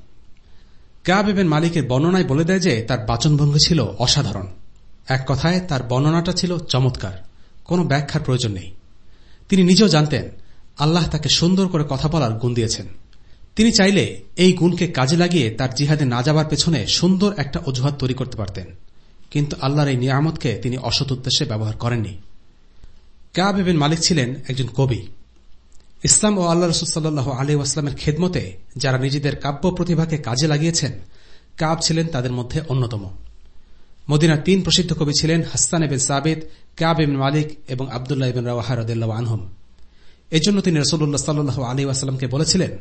কাবেবেন মালিকের বর্ণনায় বলে দেয় যে, তার বাচনভঙ্গি ছিল অসাধারণ। এক কথায় তার বর্ণনাটা ছিল চমৎকার। কোনো ব্যাখ্যার প্রয়োজন নেই। তিনি নিজেও জানতেন, আল্লাহ তাকে সুন্দর করে কথা বলার গুণ দিয়েছেন। তিনি চাইলে এই গুণকে কাজে লাগিয়ে তার জিহাদে না যাবার পেছনে সুন্দর একটা অজুহাত তৈরি করতে পারতেন। কিন্তু আল্লাহর এই নিয়ামতকে তিনি অসৎ উদ্দেশ্যে ব্যবহার করেননি। কাবেবেন মালিক ছিলেন একজন কবি। ইসলাম ও আল্লাহ রসুল্লাহ আলী আসলামের খেদমতে যারা নিজেদের কাব্য প্রতিভাকে কাজে লাগিয়েছেন, কাব ছিলেন তাদের মধ্যে অন্যতম। মদিনার তিন প্রসিদ্ধ কবি ছিলেন হাস্তান এবেন সাবেদ কাব এবিন মালিক এবং আবদুল্লাহ ইবিন রাওয়াহা রদুল্লাহ আনহম। এজন্য তিনি রসুল্লাহ সাল্লু আলী ওয়াসাল্লামকে বলেছিলেন,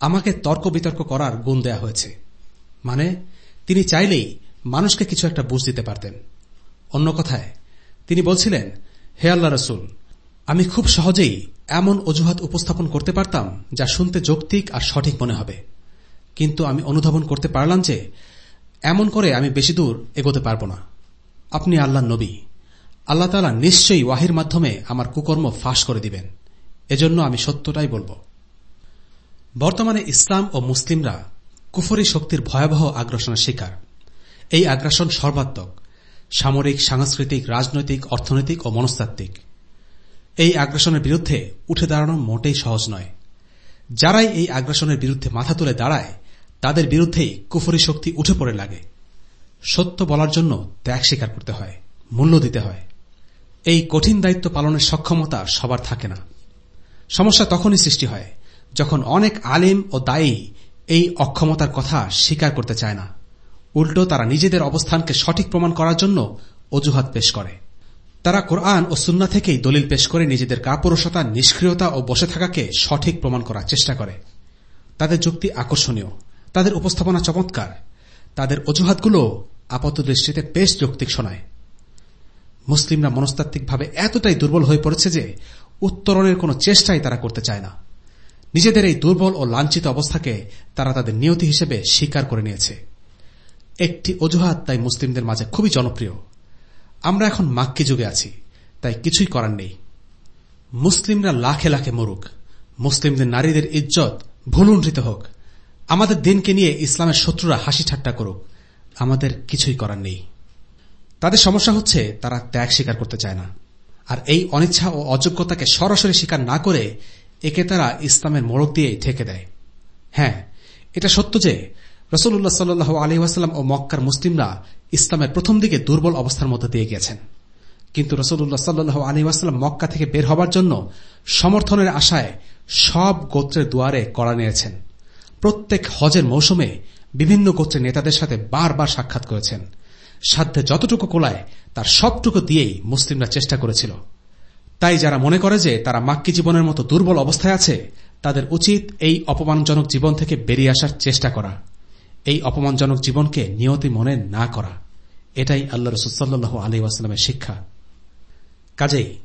আমাকে তর্ক বিতর্ক করার গুণ দেয়া হয়েছে। মানে তিনি চাইলেই মানুষকে কিছু একটা বুঝ দিতে পারতেন। অন্য কথায়, তিনি বলছিলেন, হে আল্লাহ রসুল, আমি খুব সহজেই এমন অজুহাত উপস্থাপন করতে পারতাম যা শুনতে যৌক্তিক আর সঠিক মনে হবে। কিন্তু আমি অনুধাবন করতে পারলাম যে এমন করে আমি বেশি দূর এগোতে পারব না। আপনি আল্লাহ নবী। আল্লাহ তালা নিশ্চয়ই ওয়াহির মাধ্যমে আমার কুকর্ম ফাঁস করে দিবেন। এজন্য আমি সত্যটাই বলব। বর্তমানে ইসলাম ও মুসলিমরা কুফরি শক্তির ভয়াবহ আগ্রাসনের শিকার। এই আগ্রাসন সর্বাত্মক। সামরিক, সাংস্কৃতিক, রাজনৈতিক, অর্থনৈতিক ও মনস্তাত্ত্বিক। এই আগ্রাসনের বিরুদ্ধে উঠে দাঁড়ানো মোটেই সহজ নয়। যারাই এই আগ্রাসনের বিরুদ্ধে মাথা তুলে দাঁড়ায় তাদের বিরুদ্ধেই কুফরি শক্তি উঠে পড়ে লাগে। সত্য বলার জন্য ত্যাগ স্বীকার করতে হয়, মূল্য দিতে হয়। এই কঠিন দায়িত্ব পালনের সক্ষমতা সবার থাকে না। সমস্যা তখনই সৃষ্টি হয় যখন অনেক আলিম ও দায়ী এই অক্ষমতার কথা স্বীকার করতে চায় না। উল্টো তারা নিজেদের অবস্থানকে সঠিক প্রমাণ করার জন্য অজুহাত পেশ করে। তারা কোরআন ও সুন্না থেকেই দলিল পেশ করে নিজেদের কাপুরুষতা, নিষ্ক্রিয়তা ও বসে থাকাকে সঠিক প্রমাণ করার চেষ্টা করে। তাদের যুক্তি আকর্ষণীয়। তাদের উপস্থাপনা চমৎকার। তাদের অজুহাতগুলো আপাত দৃষ্টিতে বেশ যৌক্তিক শোনায়। মুসলিমরা মনস্তাত্ত্বিকভাবে এতটাই দুর্বল হয়ে পড়েছে যে উত্তরণের কোন চেষ্টাই তারা করতে চায় না। নিজেদের এই দুর্বল ও লাঞ্ছিত অবস্থাকে তারা তাদের নিয়তি হিসেবে স্বীকার করে নিয়েছে। একটি অজুহাত তাই মুসলিমদের মাঝে খুবই জনপ্রিয়। আমরা এখন মাক্কি যুগে আছি, তাই কিছুই করার নেই। মুসলিমরা লাখে লাখে মরুক। মুসলিমদের নারীদের ইজ্জত ভুলুণ্ঠিত হোক। আমাদের দিনকে নিয়ে ইসলামের শত্রুরা হাসি ঠাট্টা করুক, আমাদের কিছুই করার নেই। তাদের সমস্যা হচ্ছে তারা ত্যাগ স্বীকার করতে চায় না। আর এই অনিচ্ছা ও অযোগ্যতাকে সরাসরি স্বীকার না করে একে তারা ইসলামের মোড়ক দিয়ে ঠেকে দেয়। হ্যাঁ এটা সত্য যে রসুল্লাহ সাল্লু আলহিহাস্লাম ও মক্কার মুসলিমরা ইসলামের প্রথম দিকে দুর্বল অবস্থার মধ্যে দিয়ে গেছেন কিন্তু রসুল্লাহ সাল্লু আলহিহাস্লাম মক্কা থেকে বের হবার জন্য সমর্থনের আশায় সব গোত্রের দুয়ারে কড়া নিয়েছেন প্রত্যেক হজের মৌসুমে বিভিন্ন গোত্রের নেতাদের সাথে বারবার সাক্ষাৎ করেছেন। সাধ্যে যতটুকু কোলায়, তার সবটুকু দিয়েই মুসলিমরা চেষ্টা করেছিল। তাই যারা মনে করে যে তারা মাক্কি জীবনের মতো দুর্বল অবস্থায় আছে, তাদের উচিত এই অপমানজনক জীবন থেকে বেরিয়ে আসার চেষ্টা করা। এই অপমানজনক জীবনকে নিয়তি মনে না করা। এটাই আল্লাহ রসুল্লাহ আলী আসলামের শিক্ষা। কাজেই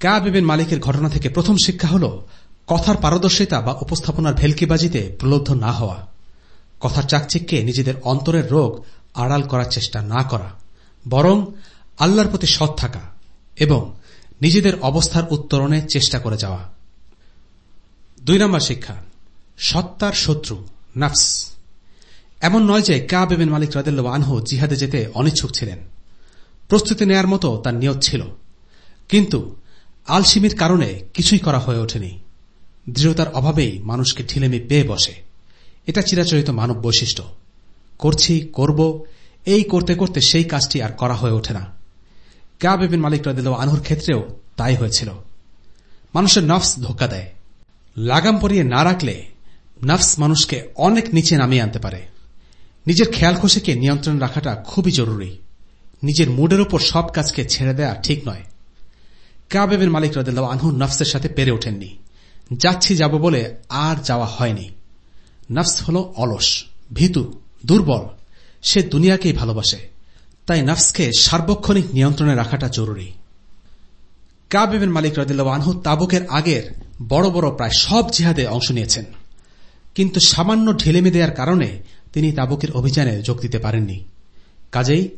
কা বিবেন মালিকের ঘটনা থেকে প্রথম শিক্ষা হল কথার পারদর্শিতা বা উপস্থাপনার ভেলকিবাজিতে প্রলব্ধ না হওয়া। কথার চাকচিককে নিজেদের অন্তরের রোগ আড়াল করার চেষ্টা না করা। বরং আল্লাহর প্রতি সৎ থাকা এবং নিজেদের অবস্থার উত্তরণে চেষ্টা করে যাওয়া। দুই নম্বর শিক্ষা, সত্তার শত্রু, নাফস। এমন নয় যে কা বেবেন মালিক রাদেল্লা আনহু জিহাদে যেতে অনিচ্ছুক ছিলেন। প্রস্তুতি নেয়ার মতো তার নিয়ত ছিল। কিন্তু আলসিমির কারণে কিছুই করা হয়ে ওঠেনি। দৃঢ়তার অভাবেই মানুষকে ঢিলেমি পেয়ে বসে। এটা চিরাচরিত মানব বৈশিষ্ট্য। করছি, করব, এই করতে করতে সেই কাজটি আর করা হয়ে ওঠে না। কা বেবিন মালিক রাদিল আনহুর ক্ষেত্রেও তাই হয়েছিল। মানুষের নফস ধোকা দেয়। লাগাম পরিয়ে না রাখলে নাফস মানুষকে অনেক নিচে নামিয়ে আনতে পারে। নিজের খেয়াল খুশিকে নিয়ন্ত্রণ রাখাটা খুবই জরুরি। নিজের মুডের উপর সব কাজকে ছেড়ে দেয়া ঠিক নয়। কাবেবের মালিক রদেল্লা আনহু নফসের সাথে পেরে ওঠেননি। যাচ্ছি যাব বলে আর যাওয়া হয়নি। নফস হল অলস, ভীতু, দুর্বল। সে দুনিয়াকেই ভালোবাসে। তাই নফসকে সার্বক্ষণিক নিয়ন্ত্রণে রাখাটা জরুরি। কাবেবের মালিক রদিল্লা আনহু তাবুকের আগের বড় বড় প্রায় সব জিহাদে অংশ নিয়েছেন। কিন্তু সামান্য ঢেলেমি দেওয়ার কারণে তিনি তাবুকের অভিযানে যোগ দিতে পারেননি। কাজেই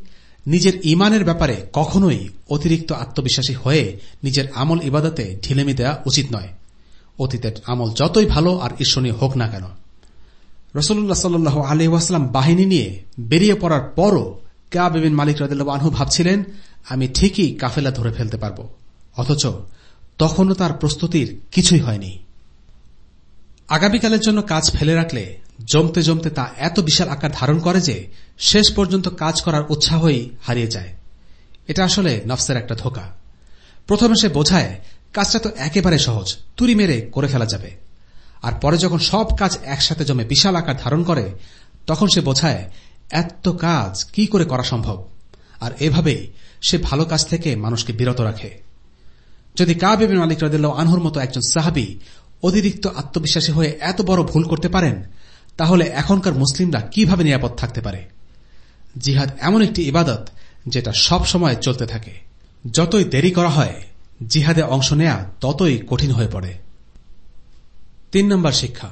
নিজের ইমানের ব্যাপারে কখনোই অতিরিক্ত আত্মবিশ্বাসী হয়ে নিজের আমল ইবাদতে ঢিলেমি দেওয়া উচিত নয়। অতীতের আমল যতই ভালো আর ঈশ্বরীয় হোক না কেন। রসুল্লাহ সাল্লু আলহাম বাহিনী নিয়ে বেরিয়ে পড়ার পরও কাবিন মালিক রদুল্লাহ ভাবছিলেন, আমি ঠিকই কাফেলা ধরে ফেলতে পারব। অথচ তখনও তার প্রস্তুতির কিছুই হয়নি। আগামীকালের জন্য কাজ ফেলে রাখলে জমতে জমতে তা এত বিশাল আকার ধারণ করে যে শেষ পর্যন্ত কাজ করার উৎসাহই হারিয়ে যায়। এটা আসলে নফসের একটা ধোকা। প্রথমে সে বোঝায় কাজটা তো একেবারে সহজ। তুরি মেরে করে ফেলা যাবে। আর পরে যখন সব কাজ একসাথে জমে বিশাল আকার ধারণ করে, তখন সে বোঝায়, এত কাজ কি করে করা সম্ভব? আর এভাবেই সে ভালো কাজ থেকে মানুষকে বিরত রাখে। যদি কাবিন মালিক রদিল্লা আনহুর মতো একজন সাহাবি অতিরিক্ত আত্মবিশ্বাসী হয়ে এত বড় ভুল করতে পারেন, তাহলে এখনকার মুসলিমরা কীভাবে নিরাপদ থাকতে পারে? জিহাদ এমন একটি ইবাদত যেটা সব সময় চলতে থাকে। যতই দেরি করা হয় জিহাদে অংশ নেয়া ততই কঠিন হয়ে পড়ে। তিন নম্বর শিক্ষা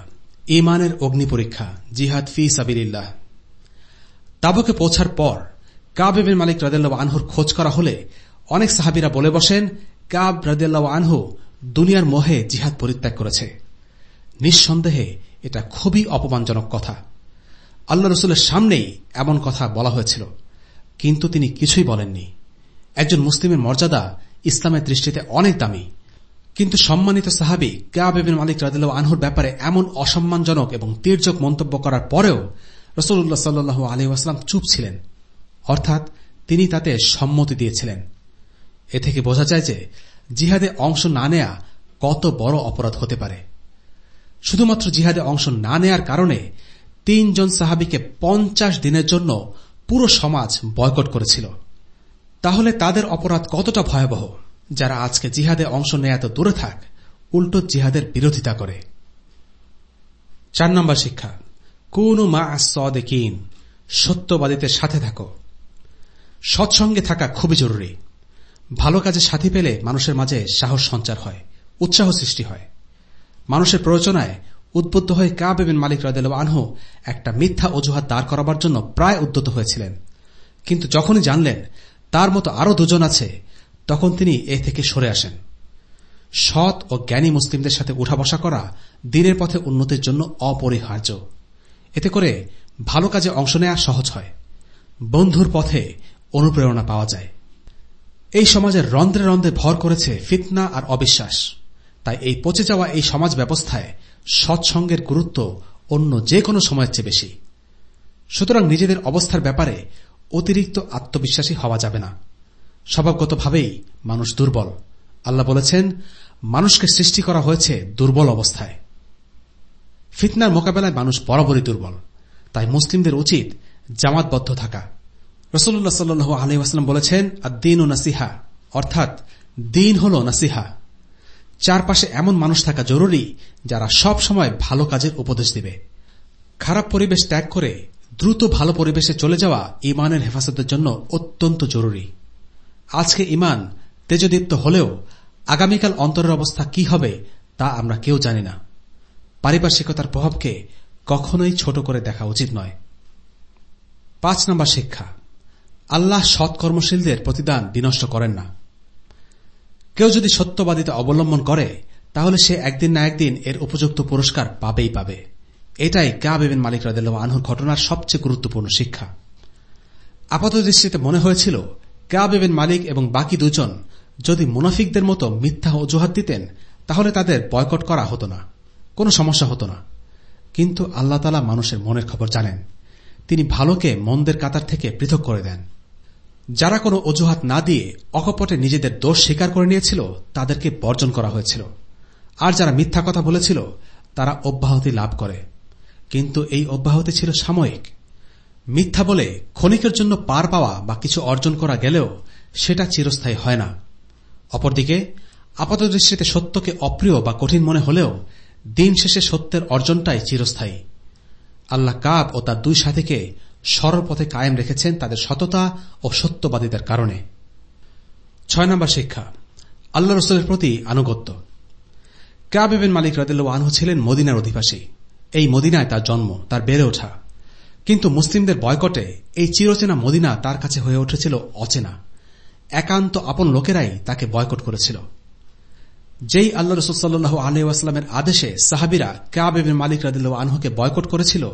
ইমানের অগ্নি পরীক্ষা, জিহাদ ফি সাবিল্লাহ তাবুকে পৌঁছার পর কাবেবের মালিক রাদেল্লা আনহুর খোঁজ করা হলে অনেক সাহাবিরা বলে বসেন, কাব রাদেল্লা আনহু দুনিয়ার মোহে জিহাদ পরিত্যাগ করেছে। নিঃসন্দেহে এটা খুবই অপমানজনক কথা। আল্লাহ রসুলের সামনেই এমন কথা বলা হয়েছিল, কিন্তু তিনি কিছুই বলেননি। একজন মুসলিমের মর্যাদা ইসলামের দৃষ্টিতে অনেক দামি। কিন্তু সম্মানিত সাহাবি কাবেবিন মালিক রাদিল আনহুর ব্যাপারে এমন অসম্মানজনক এবং তীর্যক মন্তব্য করার পরেও রসুল্লাহ সাল্লু আলহিহাস্লাম চুপ ছিলেন। অর্থাৎ তিনি তাতে সম্মতি দিয়েছিলেন। এ থেকে বোঝা যায় যে জিহাদে অংশ না নেয়া কত বড় অপরাধ হতে পারে। শুধুমাত্র জিহাদে অংশ না নেয়ার কারণে তিনজন সাহাবিকে পঞ্চাশ দিনের জন্য পুরো সমাজ বয়কট করেছিল। তাহলে তাদের অপরাধ কতটা ভয়াবহ? যারা আজকে জিহাদে অংশ নেয়া তো দূরে থাক, উল্টো জিহাদের বিরোধিতা করে। চার নম্বর শিক্ষা, কোন মা সদেকিন, সত্যবাদীদের সাথে থাকো। সৎসঙ্গে থাকা খুবই জরুরি। ভালো কাজে সাথী পেলে মানুষের মাঝে সাহস সঞ্চার হয়, উৎসাহ সৃষ্টি হয়। মানুষের প্রয়োজনায় উদ্বুদ্ধ হয়ে কাবেবিন মালিক রাদেল আনহু একটা মিথ্যা অজুহাত দাঁড় করাবার জন্য প্রায় উদ্যত হয়েছিলেন। কিন্তু যখনই জানলেন তার মতো আরও দুজন আছে, তখন তিনি এ থেকে সরে আসেন। সৎ ও জ্ঞানী মুসলিমদের সাথে উঠা বসা করা দিনের পথে উন্নতির জন্য অপরিহার্য। এতে করে ভালো কাজে অংশ নেওয়া সহজ হয়। বন্ধুর পথে অনুপ্রেরণা পাওয়া যায়। এই সমাজের রন্ধ্রে রন্ধ্রে ভর করেছে ফিতনা আর অবিশ্বাস। তাই এই পচে যাওয়া এই সমাজ ব্যবস্থায় সৎসঙ্গের গুরুত্ব অন্য যে কোনো সময়ের চেয়ে বেশি। সুতরাং নিজেদের অবস্থার ব্যাপারে অতিরিক্ত আত্মবিশ্বাসী হওয়া যাবে না। স্বভাবগতভাবেই মানুষ দুর্বল। আল্লাহ বলেছেন, মানুষকে সৃষ্টি করা হয়েছে দুর্বল অবস্থায়। ফিতনার মোকাবেলায় মানুষ বরাবরই দুর্বল। তাই মুসলিমদের উচিত জামাতবদ্ধ থাকা। রসুল্লাহ সাল্লু আলহাম বলেছেন আদিন ও নাসিহা অর্থাৎ দিন হল নাসিহা। চারপাশে এমন মানুষ থাকা জরুরি যারা সব সময় ভালো কাজের উপদেশ দেবে। খারাপ পরিবেশ ত্যাগ করে দ্রুত ভালো পরিবেশে চলে যাওয়া ইমানের হেফাজতের জন্য অত্যন্ত জরুরি। আজকে ইমান তেজদীপ্ত হলেও আগামীকাল অন্তরের অবস্থা কি হবে তা আমরা কেউ জানি না। পারিপার্শ্বিকতার প্রভাবকে কখনোই ছোট করে দেখা উচিত নয়। পাঁচ নম্বর শিক্ষা, আল্লাহ সৎকর্মশীলদের প্রতিদান বিনষ্ট করেন না। কেউ যদি সত্যবাদিতা অবলম্বন করে, তাহলে সে একদিন না একদিন এর উপযুক্ত পুরস্কার পাবেই পাবে। এটাই কাবেবিন মালিক রাদেল আনহুর ঘটনার সবচেয়ে গুরুত্বপূর্ণ শিক্ষা। আপাত দৃষ্টিতে মনে হয়েছিল কাবেবিন মালিক এবং বাকি দুজন যদি মুনাফিকদের মতো মিথ্যা অজুহাত দিতেন, তাহলে তাদের বয়কট করা হতো না, কোনো সমস্যা হতো না। কিন্তু আল্লাহ তালা মানুষের মনের খবর জানেন, তিনি ভালোকে মন্দের কাতার থেকে পৃথক করে দেন। যারা কোনো অজুহাত না দিয়ে অকপটে নিজেদের দোষ স্বীকার করে নিয়েছিল, তাদেরকে বর্জন করা হয়েছিল। আর যারা মিথ্যা কথা বলেছিল, তারা অব্যাহতি লাভ করে। কিন্তু এই অব্যাহতি ছিল সাময়িক। মিথ্যা বলে ক্ষণিকের জন্য পার পাওয়া বা কিছু অর্জন করা গেলেও সেটা চিরস্থায়ী হয় না। অপরদিকে আপাতদৃষ্টিতে সত্যকে অপ্রিয় বা কঠিন মনে হলেও দিন শেষে সত্যের অর্জনটাই চিরস্থায়ী। আল্লাহ কাব ও তার দুই সাথীকে সরল পথে কায়েম রেখেছেন তাদের সততা ও সত্যবাদীদের কারণে। ছয় নম্বর শিক্ষা, আল্লাহ রসুলের প্রতি আনুগত্য। কাব এবেন মালিক রাদিল্লা আনহু ছিলেন মদিনার অধিবাসী। এই মদিনায় তার জন্ম, তার বেড়ে ওঠা। কিন্তু মুসলিমদের বয়কটে এই চিরচেনা মদিনা তার কাছে হয়ে উঠেছিল অচেনা। একান্ত আপন লোকেরাই তাকে বয়কট করেছিল। যেই আল্লাহ রসুল্লাহ আলহামের আদেশে সাহাবিরা কাব এবেন মালিক রাদিল্লা আনহুকে বয়কট করেছিল,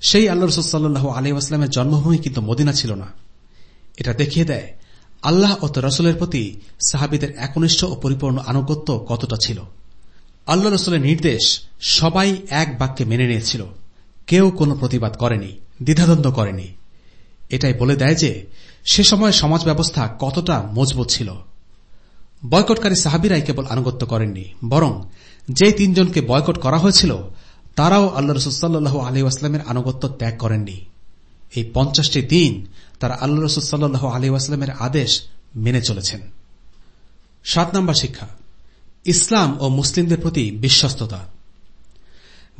সেই আল্লাহ রসুল্লাহ আলহামের জন্মভূমি কিন্তু মদিনা ছিল না। এটা দেখিয়ে দেয়, আল্লাহ ও রসুলের প্রতি সাহাবিদের একনিষ্ঠ ও পরিপূর্ণ আনুগত্য কতটা ছিল। আল্লাহ রসুলের নির্দেশ সবাই এক বাক্যে মেনে নিয়েছিল। কেউ কোনো প্রতিবাদ করেনি, দ্বিধাদ্বন্দ্ব করেনি। এটাই বলে দেয় যে, সে সময় সমাজ ব্যবস্থা কতটা মজবুত ছিল। বয়কটকারী সাহাবিরাই কেবল আনুগত্য করেননি, বরং যে তিনজনকে বয়কট করা হয়েছিল, তারাও আল্লাহ রসুল্লাহ আলহিউসলামের আনুগত্য ত্যাগ করেননি। এই পঞ্চাশটি দিন তারা আল্লাহ রসুল্লাহ আলহিউসলামের আদেশ মেনে চলেছেন। সাত নম্বর শিক্ষা। ইসলাম ও মুসলিমদের প্রতি বিশ্বস্ততা।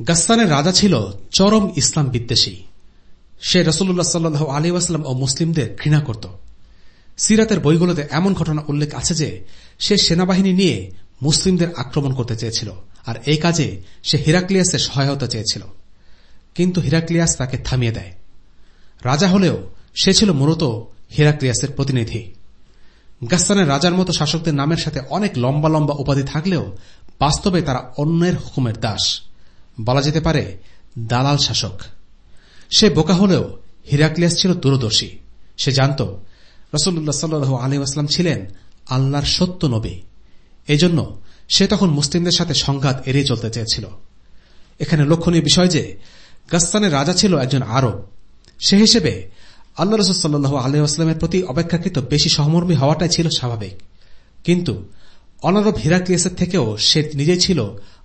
গাস্তানের রাজা ছিল চরম ইসলাম বিদ্বেষী। সে রসুল্লাহ সাল্লু আলিউসলাম ও মুসলিমদের ঘৃণা করত। সিরাতের বইগুলোতে এমন ঘটনা উল্লেখ আছে যে, সে সেনাবাহিনী নিয়ে মুসলিমদের আক্রমণ করতে চেয়েছিল, আর এই কাজে সে হিরাক্লিয়াসের সহায়তা চেয়েছিল। কিন্তু হিরাক্লিয়াস তাকে থামিয়ে দেয়। রাজা হলেও সে ছিল মূলত হিরাক্লিয়াসের প্রতিনিধি। গাস্তানের রাজার মতো শাসকদের নামের সাথে অনেক লম্বা লম্বা উপাধি থাকলেও বাস্তবে তারা অন্যের হুকুমের দাস। বলা যেতে পারে, দালাল শাসক। সে বোকা হলেও হিরাক্লিয়াস ছিল দূরদর্শী। সে জানত রসুল্লাহ সাল্লু আলিউসলাম ছিলেন আল্লাহর সত্য নবী। এজন্য সে তখন মুসলিমদের সাথে সংঘাত এড়িয়ে চলতে চেয়েছিল। এখানে লক্ষণীয় বিষয় যে, গাস্তানের রাজা ছিল একজন আরব। সে হিসেবে আল্লাহ রসুল্লাহ আলহামের প্রতি অপেক্ষাকৃত বেশি সহমর্মী হওয়াটাই ছিল স্বাভাবিক। কিন্তু অনারব হিরাক্লিয়াসের থেকেও সে নিজেই ছিল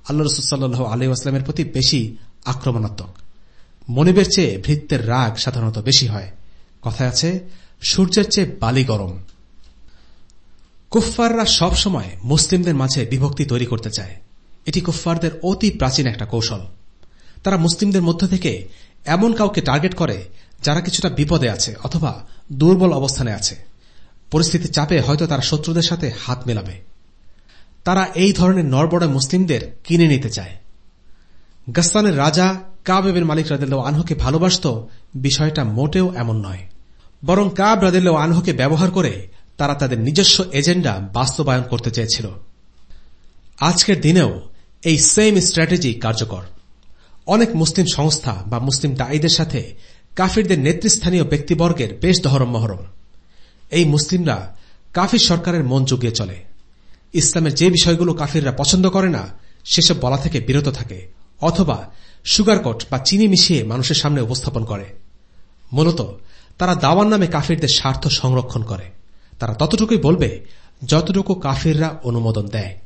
আল্লাহ রসুল্লাহ আলহামের প্রতি বেশি আক্রমণাত্মক। মনিবের চেয়ে ভৃত্যের রাগ সাধারণত বেশি হয়। কথায় আছে, সূর্যের চেয়ে বালি গরম। কুফফাররা সবসময় মুসলিমদের মাঝে বিভক্তি তৈরি করতে চায়। এটি কুফফারদের অতি প্রাচীন একটা কৌশল। তারা মুসলিমদের মধ্য থেকে এমন কাউকে টার্গেট করে যারা কিছুটা বিপদে আছে অথবা দুর্বল অবস্থানে আছে পরিস্থিতির চাপে হয়তো তারা শত্রুদের সাথে হাত মেলাবে। তারা এই ধরনের নরবড়া মুসলিমদের কিনে নিতে চায়। গাস্তানের রাজা কাবেবের মালিক রাদিল্লা আনহুকে ভালোবাসত বিষয়টা মোটেও এমন নয়। বরং কাব রাদিল্লা আনহুকে ব্যবহার করে তারা তাদের নিজস্ব এজেন্ডা বাস্তবায়ন করতে চেয়েছিল। আজকের দিনেও এই সেম স্ট্র্যাটেজি কার্যকর। অনেক মুসলিম সংস্থা বা মুসলিম দায়ীদের সাথে কাফিরদের নেতৃস্থানীয় ব্যক্তিবর্গের বেশ দহরম মহরম। এই মুসলিমরা কাফির সরকারের মন জুগিয়ে চলে। ইসলামের যে বিষয়গুলো কাফিররা পছন্দ করে না, সেসব বলা থেকে বিরত থাকে, অথবা সুগারকট বা চিনি মিশিয়ে মানুষের সামনে উপস্থাপন করে। মূলত, তারা দাওয়ার নামে কাফিরদের স্বার্থ সংরক্ষণ করে। তারা ততটুকুই বলবে, যতটুকু কাফিররা অনুমোদন দেয়।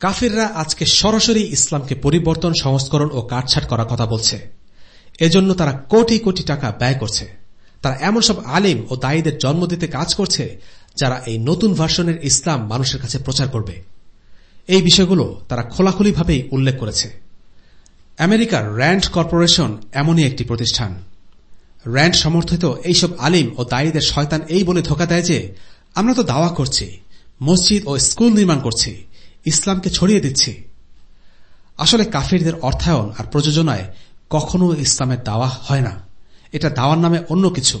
কাফিররা আজকে সরাসরি ইসলামকে পরিবর্তন, সংস্করণ ও কাটছাট করার কথা বলছে। এজন্য তারা কোটি কোটি টাকা ব্যয় করছে। তারা এমন সব আলিম ও দায়ীদের জন্ম দিতে কাজ করছে, যারা এই নতুন ভার্সনের ইসলাম মানুষের কাছে প্রচার করবে। এই বিষয়গুলো তারা খোলাখুলিভাবেই উল্লেখ করেছে। আমেরিকার র্যান্ড কর্পোরেশন এমনই একটি প্রতিষ্ঠান। র্যান্ড সমর্থিত এইসব আলিম ও দায়ীদের শয়তান এই বলে ধোকা দেয় যে, আমরা তো দাওয়া করছি, মসজিদ ও স্কুল নির্মাণ করছি, ইসলামকে ছড়িয়ে দিচ্ছি। আসলে কাফিরদের অর্থায়ন আর প্রযোজনায় কখনো ইসলামের দাওয়া হয় না। এটা দাওয়ার নামে অন্য কিছু।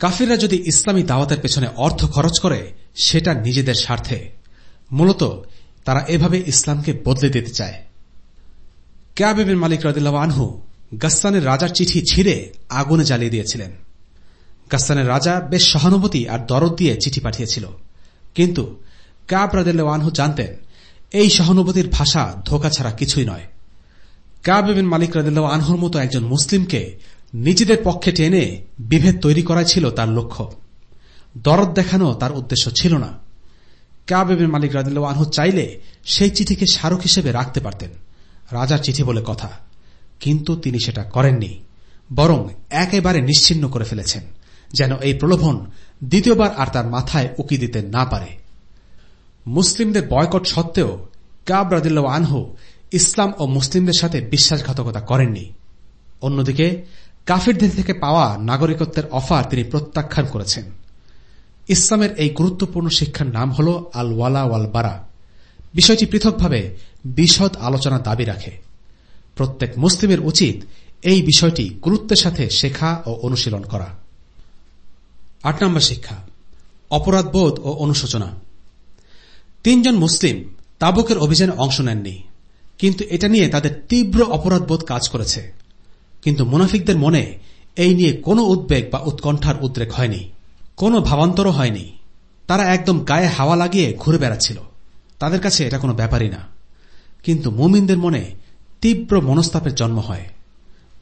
কাফিররা যদি ইসলামী দাওয়াতের পেছনে অর্থ খরচ করে, সেটা নিজেদের স্বার্থে। মূলত, তারা এভাবে ইসলামকে বদলে দিতে চায়। ক্যাবেবের মালিক রদিল্লা আনহু গাস্তানের রাজার চিঠি ছিঁড়ে আগুনে জ্বালিয়ে দিয়েছিলেন। গাস্তানের রাজা বেশ সহানুভূতি আর দরদ দিয়ে চিঠি পাঠিয়েছিল। কিন্তু কাব রাদিল্লাহু জানতেন, এই সহানুভূতির ভাষা ধোকা ছাড়া কিছুই নয়। কাবিন মালিক রাদিল্লাহ আনহুর মতো একজন মুসলিমকে নিজেদের পক্ষে টেনে বিভেদ তৈরি করাই ছিল তার লক্ষ্য। দরদ দেখানো তার উদ্দেশ্য ছিল না। কাবেবের মালিক রাদিল্লা আনহু চাইলে সেই চিঠিকে স্মারক হিসেবে রাখতে পারতেন। রাজার চিঠি বলে কথা। কিন্তু তিনি সেটা করেননি, বরং একেবারে নিশ্চিন্ন করে ফেলেছেন, যেন এই প্রলোভন দ্বিতীয়বার আর তার মাথায় উকি দিতে না পারে। মুসলিমদের বয়কট সত্ত্বেও কাব রাদিল্লা আনহু ইসলাম ও মুসলিমদের সাথে বিশ্বাসঘাতকতা করেননি। অন্যদিকে, কাফিরদের থেকে পাওয়া নাগরিকত্বের অফার তিনি প্রত্যাখ্যান করেছেন। ইসলামের এই গুরুত্বপূর্ণ শিক্ষার নাম হল আল ওয়ালা ওয়াল বারা বিষয়টি পৃথকভাবে বিশদ আলোচনা দাবি রাখে। প্রত্যেক মুসলিমের উচিত এই বিষয়টি গুরুত্বের সাথে শেখা ও অনুশীলন করা। আট নম্বর শিক্ষা, অপরাধবোধ ও অনুশোচনা। তিনজন মুসলিম তাবুকের অভিযানে অংশ নেননি। কিন্তু এটা নিয়ে তাদের তীব্র অপরাধবোধ কাজ করেছে। কিন্তু মুনাফিকদের মনে এই নিয়ে কোনো উদ্বেগ বা উৎকণ্ঠার উদ্রেক হয়নি, কোনো ভাবান্তরও হয়নি। তারা একদম গায়ে হাওয়া লাগিয়ে ঘুরে বেড়াচ্ছিল। তাদের কাছে এটা কোনো ব্যাপারই না। কিন্তু মুমিনদের মনে তীব্র মনস্তাপের জন্ম হয়।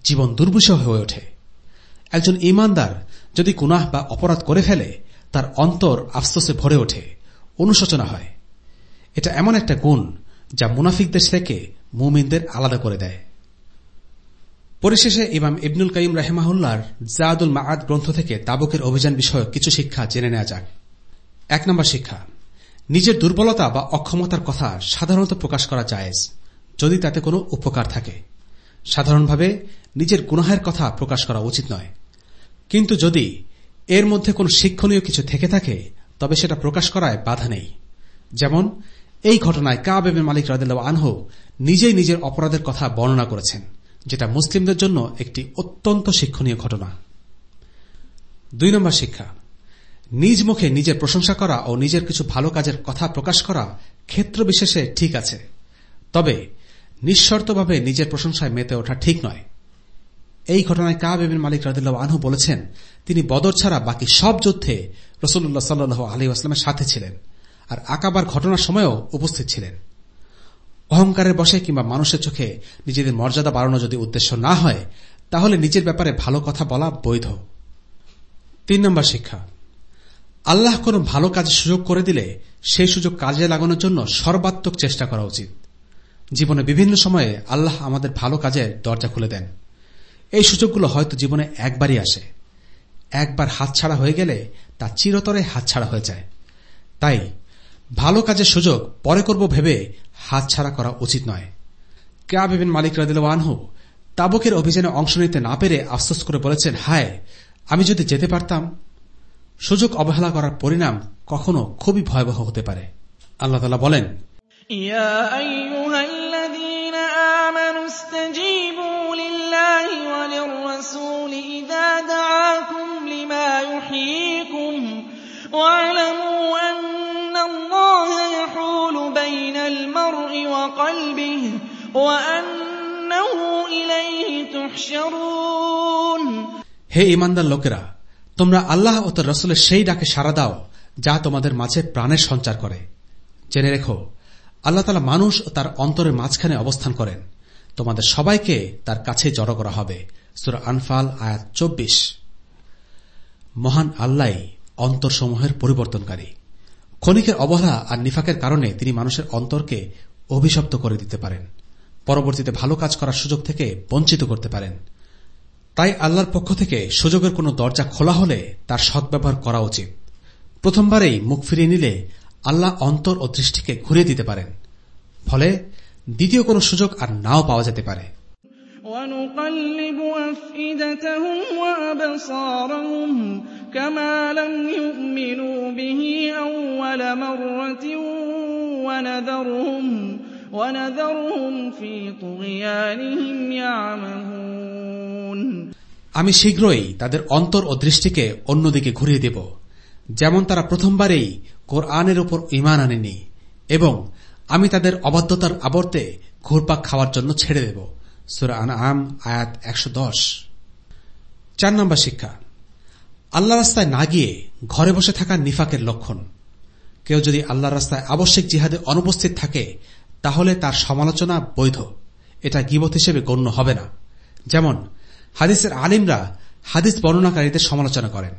জীবন দুর্বিষহ হয়ে ওঠে। একজন ইমানদার যদি কুনাহ বা অপরাধ করে ফেলে, তার অন্তর আফসোসে ভরে ওঠে, অনুশোচনা হয়। এটা এমন একটা গুণ যা মুনাফিকদের থেকে মুমিনদের আলাদা করে দেয়। পরিশেষে ইমাম ইবনুল কাইম রাহেমাহুল্লার জাদুল মাআদ গ্রন্থ থেকে তাবুকের অভিযান বিষয়ক কিছু শিক্ষা জেনে নেওয়া যাক। এক নম্বর শিক্ষা, নিজের দুর্বলতা বা অক্ষমতার কথা সাধারণত প্রকাশ করা জায়েজ, যদি তাতে কোনো উপকার থাকে। সাধারণভাবে নিজের গুনাহের কথা প্রকাশ করা উচিত নয়। কিন্তু যদি এর মধ্যে কোনো শিক্ষণীয় কিছু থেকে থাকে, তবে সেটা প্রকাশ করায় বাধা নেই। যেমন এই ঘটনায় কাবেবে মালিক রাদিল্লা আনহু নিজেই নিজের অপরাধের কথা বর্ণনা করেছেন, যেটা মুসলিমদের জন্য একটি অত্যন্ত শিক্ষণীয় ঘটনা। দুই নম্বর শিক্ষা, নিজ মুখে নিজের প্রশংসা করা ও নিজের কিছু ভালো কাজের কথা প্রকাশ করা ক্ষেত্র বিশেষে ঠিক আছে, তবে নিঃশর্তভাবে নিজের প্রশংসায় মেতে ওঠা ঠিক নয়। এই ঘটনায় কাবেবিন মালিক রাদিল্লাহ আনহু বলেছেন, তিনি বদর ছাড়া বাকি সব যুদ্ধে রসুল্লাহ সাল্লু আলী আসলামের সাথে ছিলেন। আর আকাবার ঘটনার সময়ও উপস্থিত ছিলেন। অহংকারের বসে কিংবা মানুষের চোখে নিজেদের মর্যাদা বাড়ানো যদি উদ্দেশ্য না হয়, তাহলে নিজের ব্যাপারে ভালো কথা বলা বৈধ। তিন নম্বর শিক্ষা। আল্লাহ কোন ভালো কাজে সুযোগ করে দিলে সেই সুযোগ কাজে লাগানোর জন্য সর্বাত্মক চেষ্টা করা উচিত। জীবনে বিভিন্ন সময়ে আল্লাহ আমাদের ভালো কাজের দরজা খুলে দেন। এই সুযোগগুলো হয়তো জীবনে একবারই আসে। একবার হাতছাড়া হয়ে গেলে তা চিরতরে হাতছাড়া হয়ে যায়। তাই ভালো কাজের সুযোগ পরে করব ভেবে হাতছাড়া করা উচিত নয় কেবিন মালিক রাদিল আনহু তাবুকের অভিযানে অংশ নিতে না পেরে আফসোস করে বলেছেন হায় আমি যদি যেতে পারতাম সুযোগ অবহেলা করার পরিণাম কখনো খুবই ভয়াবহ হতে পারে আল্লাহ তালা বলেন واعلموا হে ইমানদার লোকেরা, তোমরা আল্লাহ ও তার রসুলের সেই ডাকে সাড়া দাও, যা তোমাদের মাঝে প্রাণের সঞ্চার করে। জেনে রেখো, আল্লাহ তালা মানুষ ও তার অন্তরের মাঝখানে অবস্থান করেন। তোমাদের সবাইকে তার কাছে জড়ো করা হবে। সুরা আনফাল, আয়াত চব্বিশ। মহান আল্লাহ অন্তরসমূহের পরিবর্তনকারী। ক্ষণিকের অবহেলা আর নিফাকের কারণে তিনি মানুষের অন্তরকে অভিশপ্ত করে দিতে পারেন। পরবর্তীতে ভালো কাজ করার সুযোগ থেকে বঞ্চিত করতে পারেন তাই আল্লাহর পক্ষ থেকে সুযোগের কোনো দরজা খোলা হলে তার সদ্ব্যবহার করা উচিত প্রথমবারেই মুখ ফিরিয়ে নিলে আল্লাহ অন্তর ও দৃষ্টিকে ঘুরিয়ে দিতে পারেন ফলে দ্বিতীয় কোনো সুযোগ আর নাও পাওয়া যেতে পারে ونقلب أفئدتهم وأبصارهم كما لم يؤمنوا به أول مرة ونذرهم, আমি শীঘ্রই তাদের অন্তর ও দৃষ্টিকে অন্যদিকে ঘুরিয়ে দেব, যেমন তারা প্রথমবারেই কোরআনের উপর ইমান আনেনি, এবং আমি তাদের অবাধ্যতার আবর্তে ঘুরপাক খাওয়ার জন্য ছেড়ে দেব। আম আয়াত একশো দশ। চার নম্বর শিক্ষা, আল্লাহ রাস্তায় না গিয়ে ঘরে বসে থাকা নিফাকের লক্ষণ। কেউ যদি আল্লাহ রাস্তায় আবশ্যিক জিহাদে অনুপস্থিত থাকে তাহলে তার সমালোচনা বৈধ। এটা গিবত হিসেবে গণ্য হবে না। যেমন, হাদিসের আলিমরা হাদিস বর্ণনাকারীদের সমালোচনা করেন,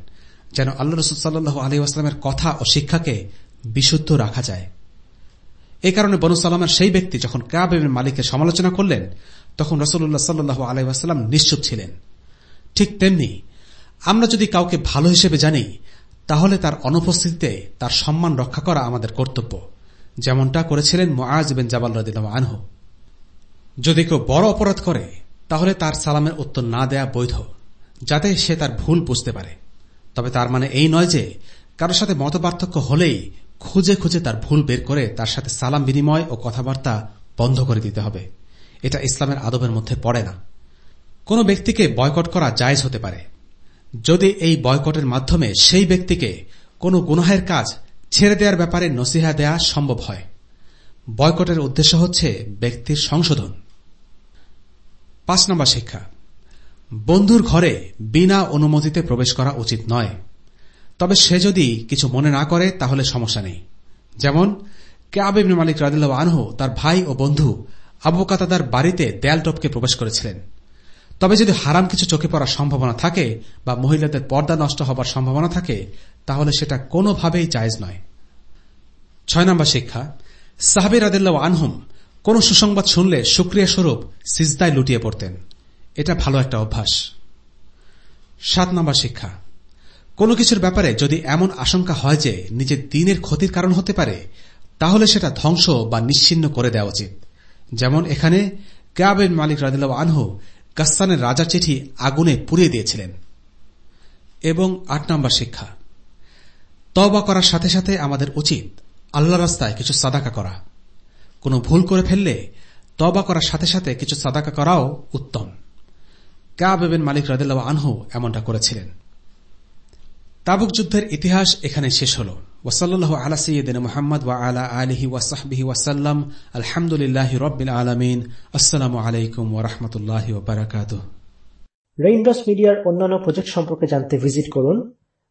যেন আল্লাহ রসুল্লাহ আলী আসলামের কথা ও শিক্ষাকে বিশুদ্ধ রাখা যায়। এ কারণে বনু সালামের সেই ব্যক্তি যখন কাব মালিকের সমালোচনা করলেন, তখন রসুল্লাহ সাল্লু আলাইসাল্লাম নিশ্চুপ ছিলেন। ঠিক তেমনি, আমরা যদি কাউকে ভালো হিসেবে জানি, তাহলে তার অনুপস্থিতিতে তার সম্মান রক্ষা করা আমাদের কর্তব্য। যেমনটা করেছিলেন মোয়াজ বিন জাবাল রদিল্লাহ আনহু। যদি কেউ বড় অপরাধ করে, তাহলে তার সালামের উত্তর না দেয়া বৈধ, যাতে সে তার ভুল বুঝতে পারে। তবে তার মানে এই নয় যে, কারোর সাথে মতপার্থক্য হলেই খুঁজে খুঁজে তার ভুল বের করে তার সাথে সালাম বিনিময় ও কথাবার্তা বন্ধ করে দিতে হবে। এটা ইসলামের আদবের মধ্যে পড়ে না। কোন ব্যক্তিকে বয়কট করা জায়জ হতে পারে। যদি এই বয়কটের মাধ্যমে সেই ব্যক্তিকে কোনো গুনাহের কাজ ছেড়ে দেওয়ার ব্যাপারে নসিহা দেয়া সম্ভব হয়। বয়কটের উদ্দেশ্য হচ্ছে ব্যক্তির সংশোধন। পাঁচ নম্বর শিক্ষা। বন্ধুর ঘরে বিনা অনুমতিতে প্রবেশ করা উচিত নয়। তবে সে যদি কিছু মনে না করে, তাহলে সমস্যা নেই। যেমন কেআবিন মালিক রাদিল্লাহ আনহু তার ভাই ও বন্ধু আবু কাতাদার বাড়িতে দেয়াল টপকে প্রবেশ করেছিলেন। তবে যদি হারাম কিছু চোখে পড়ার সম্ভাবনা থাকে বা মহিলাদের পর্দা নষ্ট হবার সম্ভাবনা থাকে তাহলে সেটা কোনোভাবেই জায়জ নয়। ছয় নম্বর শিক্ষা সাহাবির আদিল্লা আনহুম কোন সুসংবাদ শুনলে সুক্রিয়া স্বরূপ সিজদায় লুটিয়ে পড়তেন। এটা ভালো একটা অভ্যাস। সাত নম্বর শিক্ষা, কোনো কিছুর ব্যাপারে যদি এমন আশঙ্কা হয় যে নিজের দিনের ক্ষতির কারণ হতে পারে, তাহলে সেটা ধ্বংস বা নিশ্চিন্ন করে দেওয়া উচিত। যেমন এখানে ক্যাবের মালিক রাদিল্লা আনহু গাস্তানের রাজা চিঠি আগুনে পুড়িয়ে দিয়েছিলেন। এবং আট নম্বর শিক্ষা তবা করার সাথে সাথে আমাদের উচিত আল্লাহ রাস্তায় কিছু সাদাকা করা। কোনো ভুল করে ফেললে তবা করার সাথে সাথে কিছু সাদাকা করাও উত্তম। কাবেবেন মালিক রাদিল্লা আনহু এমনটা করেছিলেন। তাবুক যুদ্ধের ইতিহাস এখানে শেষ হল। ওসাল্লাহ আলা সৈয়দিন মোহাম্মদ ওয়া আলা আলহি ওয়াসাহবিহি ওয়াসাল্লাম আলহামদুলিল্লাহ রবিল আলমিন। আসসালামু আলাইকুম ওরহমতুল্লাহ ওবরাকাত রেইনড্রপস মিডিয়ার অন্যান্য প্রজেক্ট সম্পর্কে জানতে ভিজিট করুন।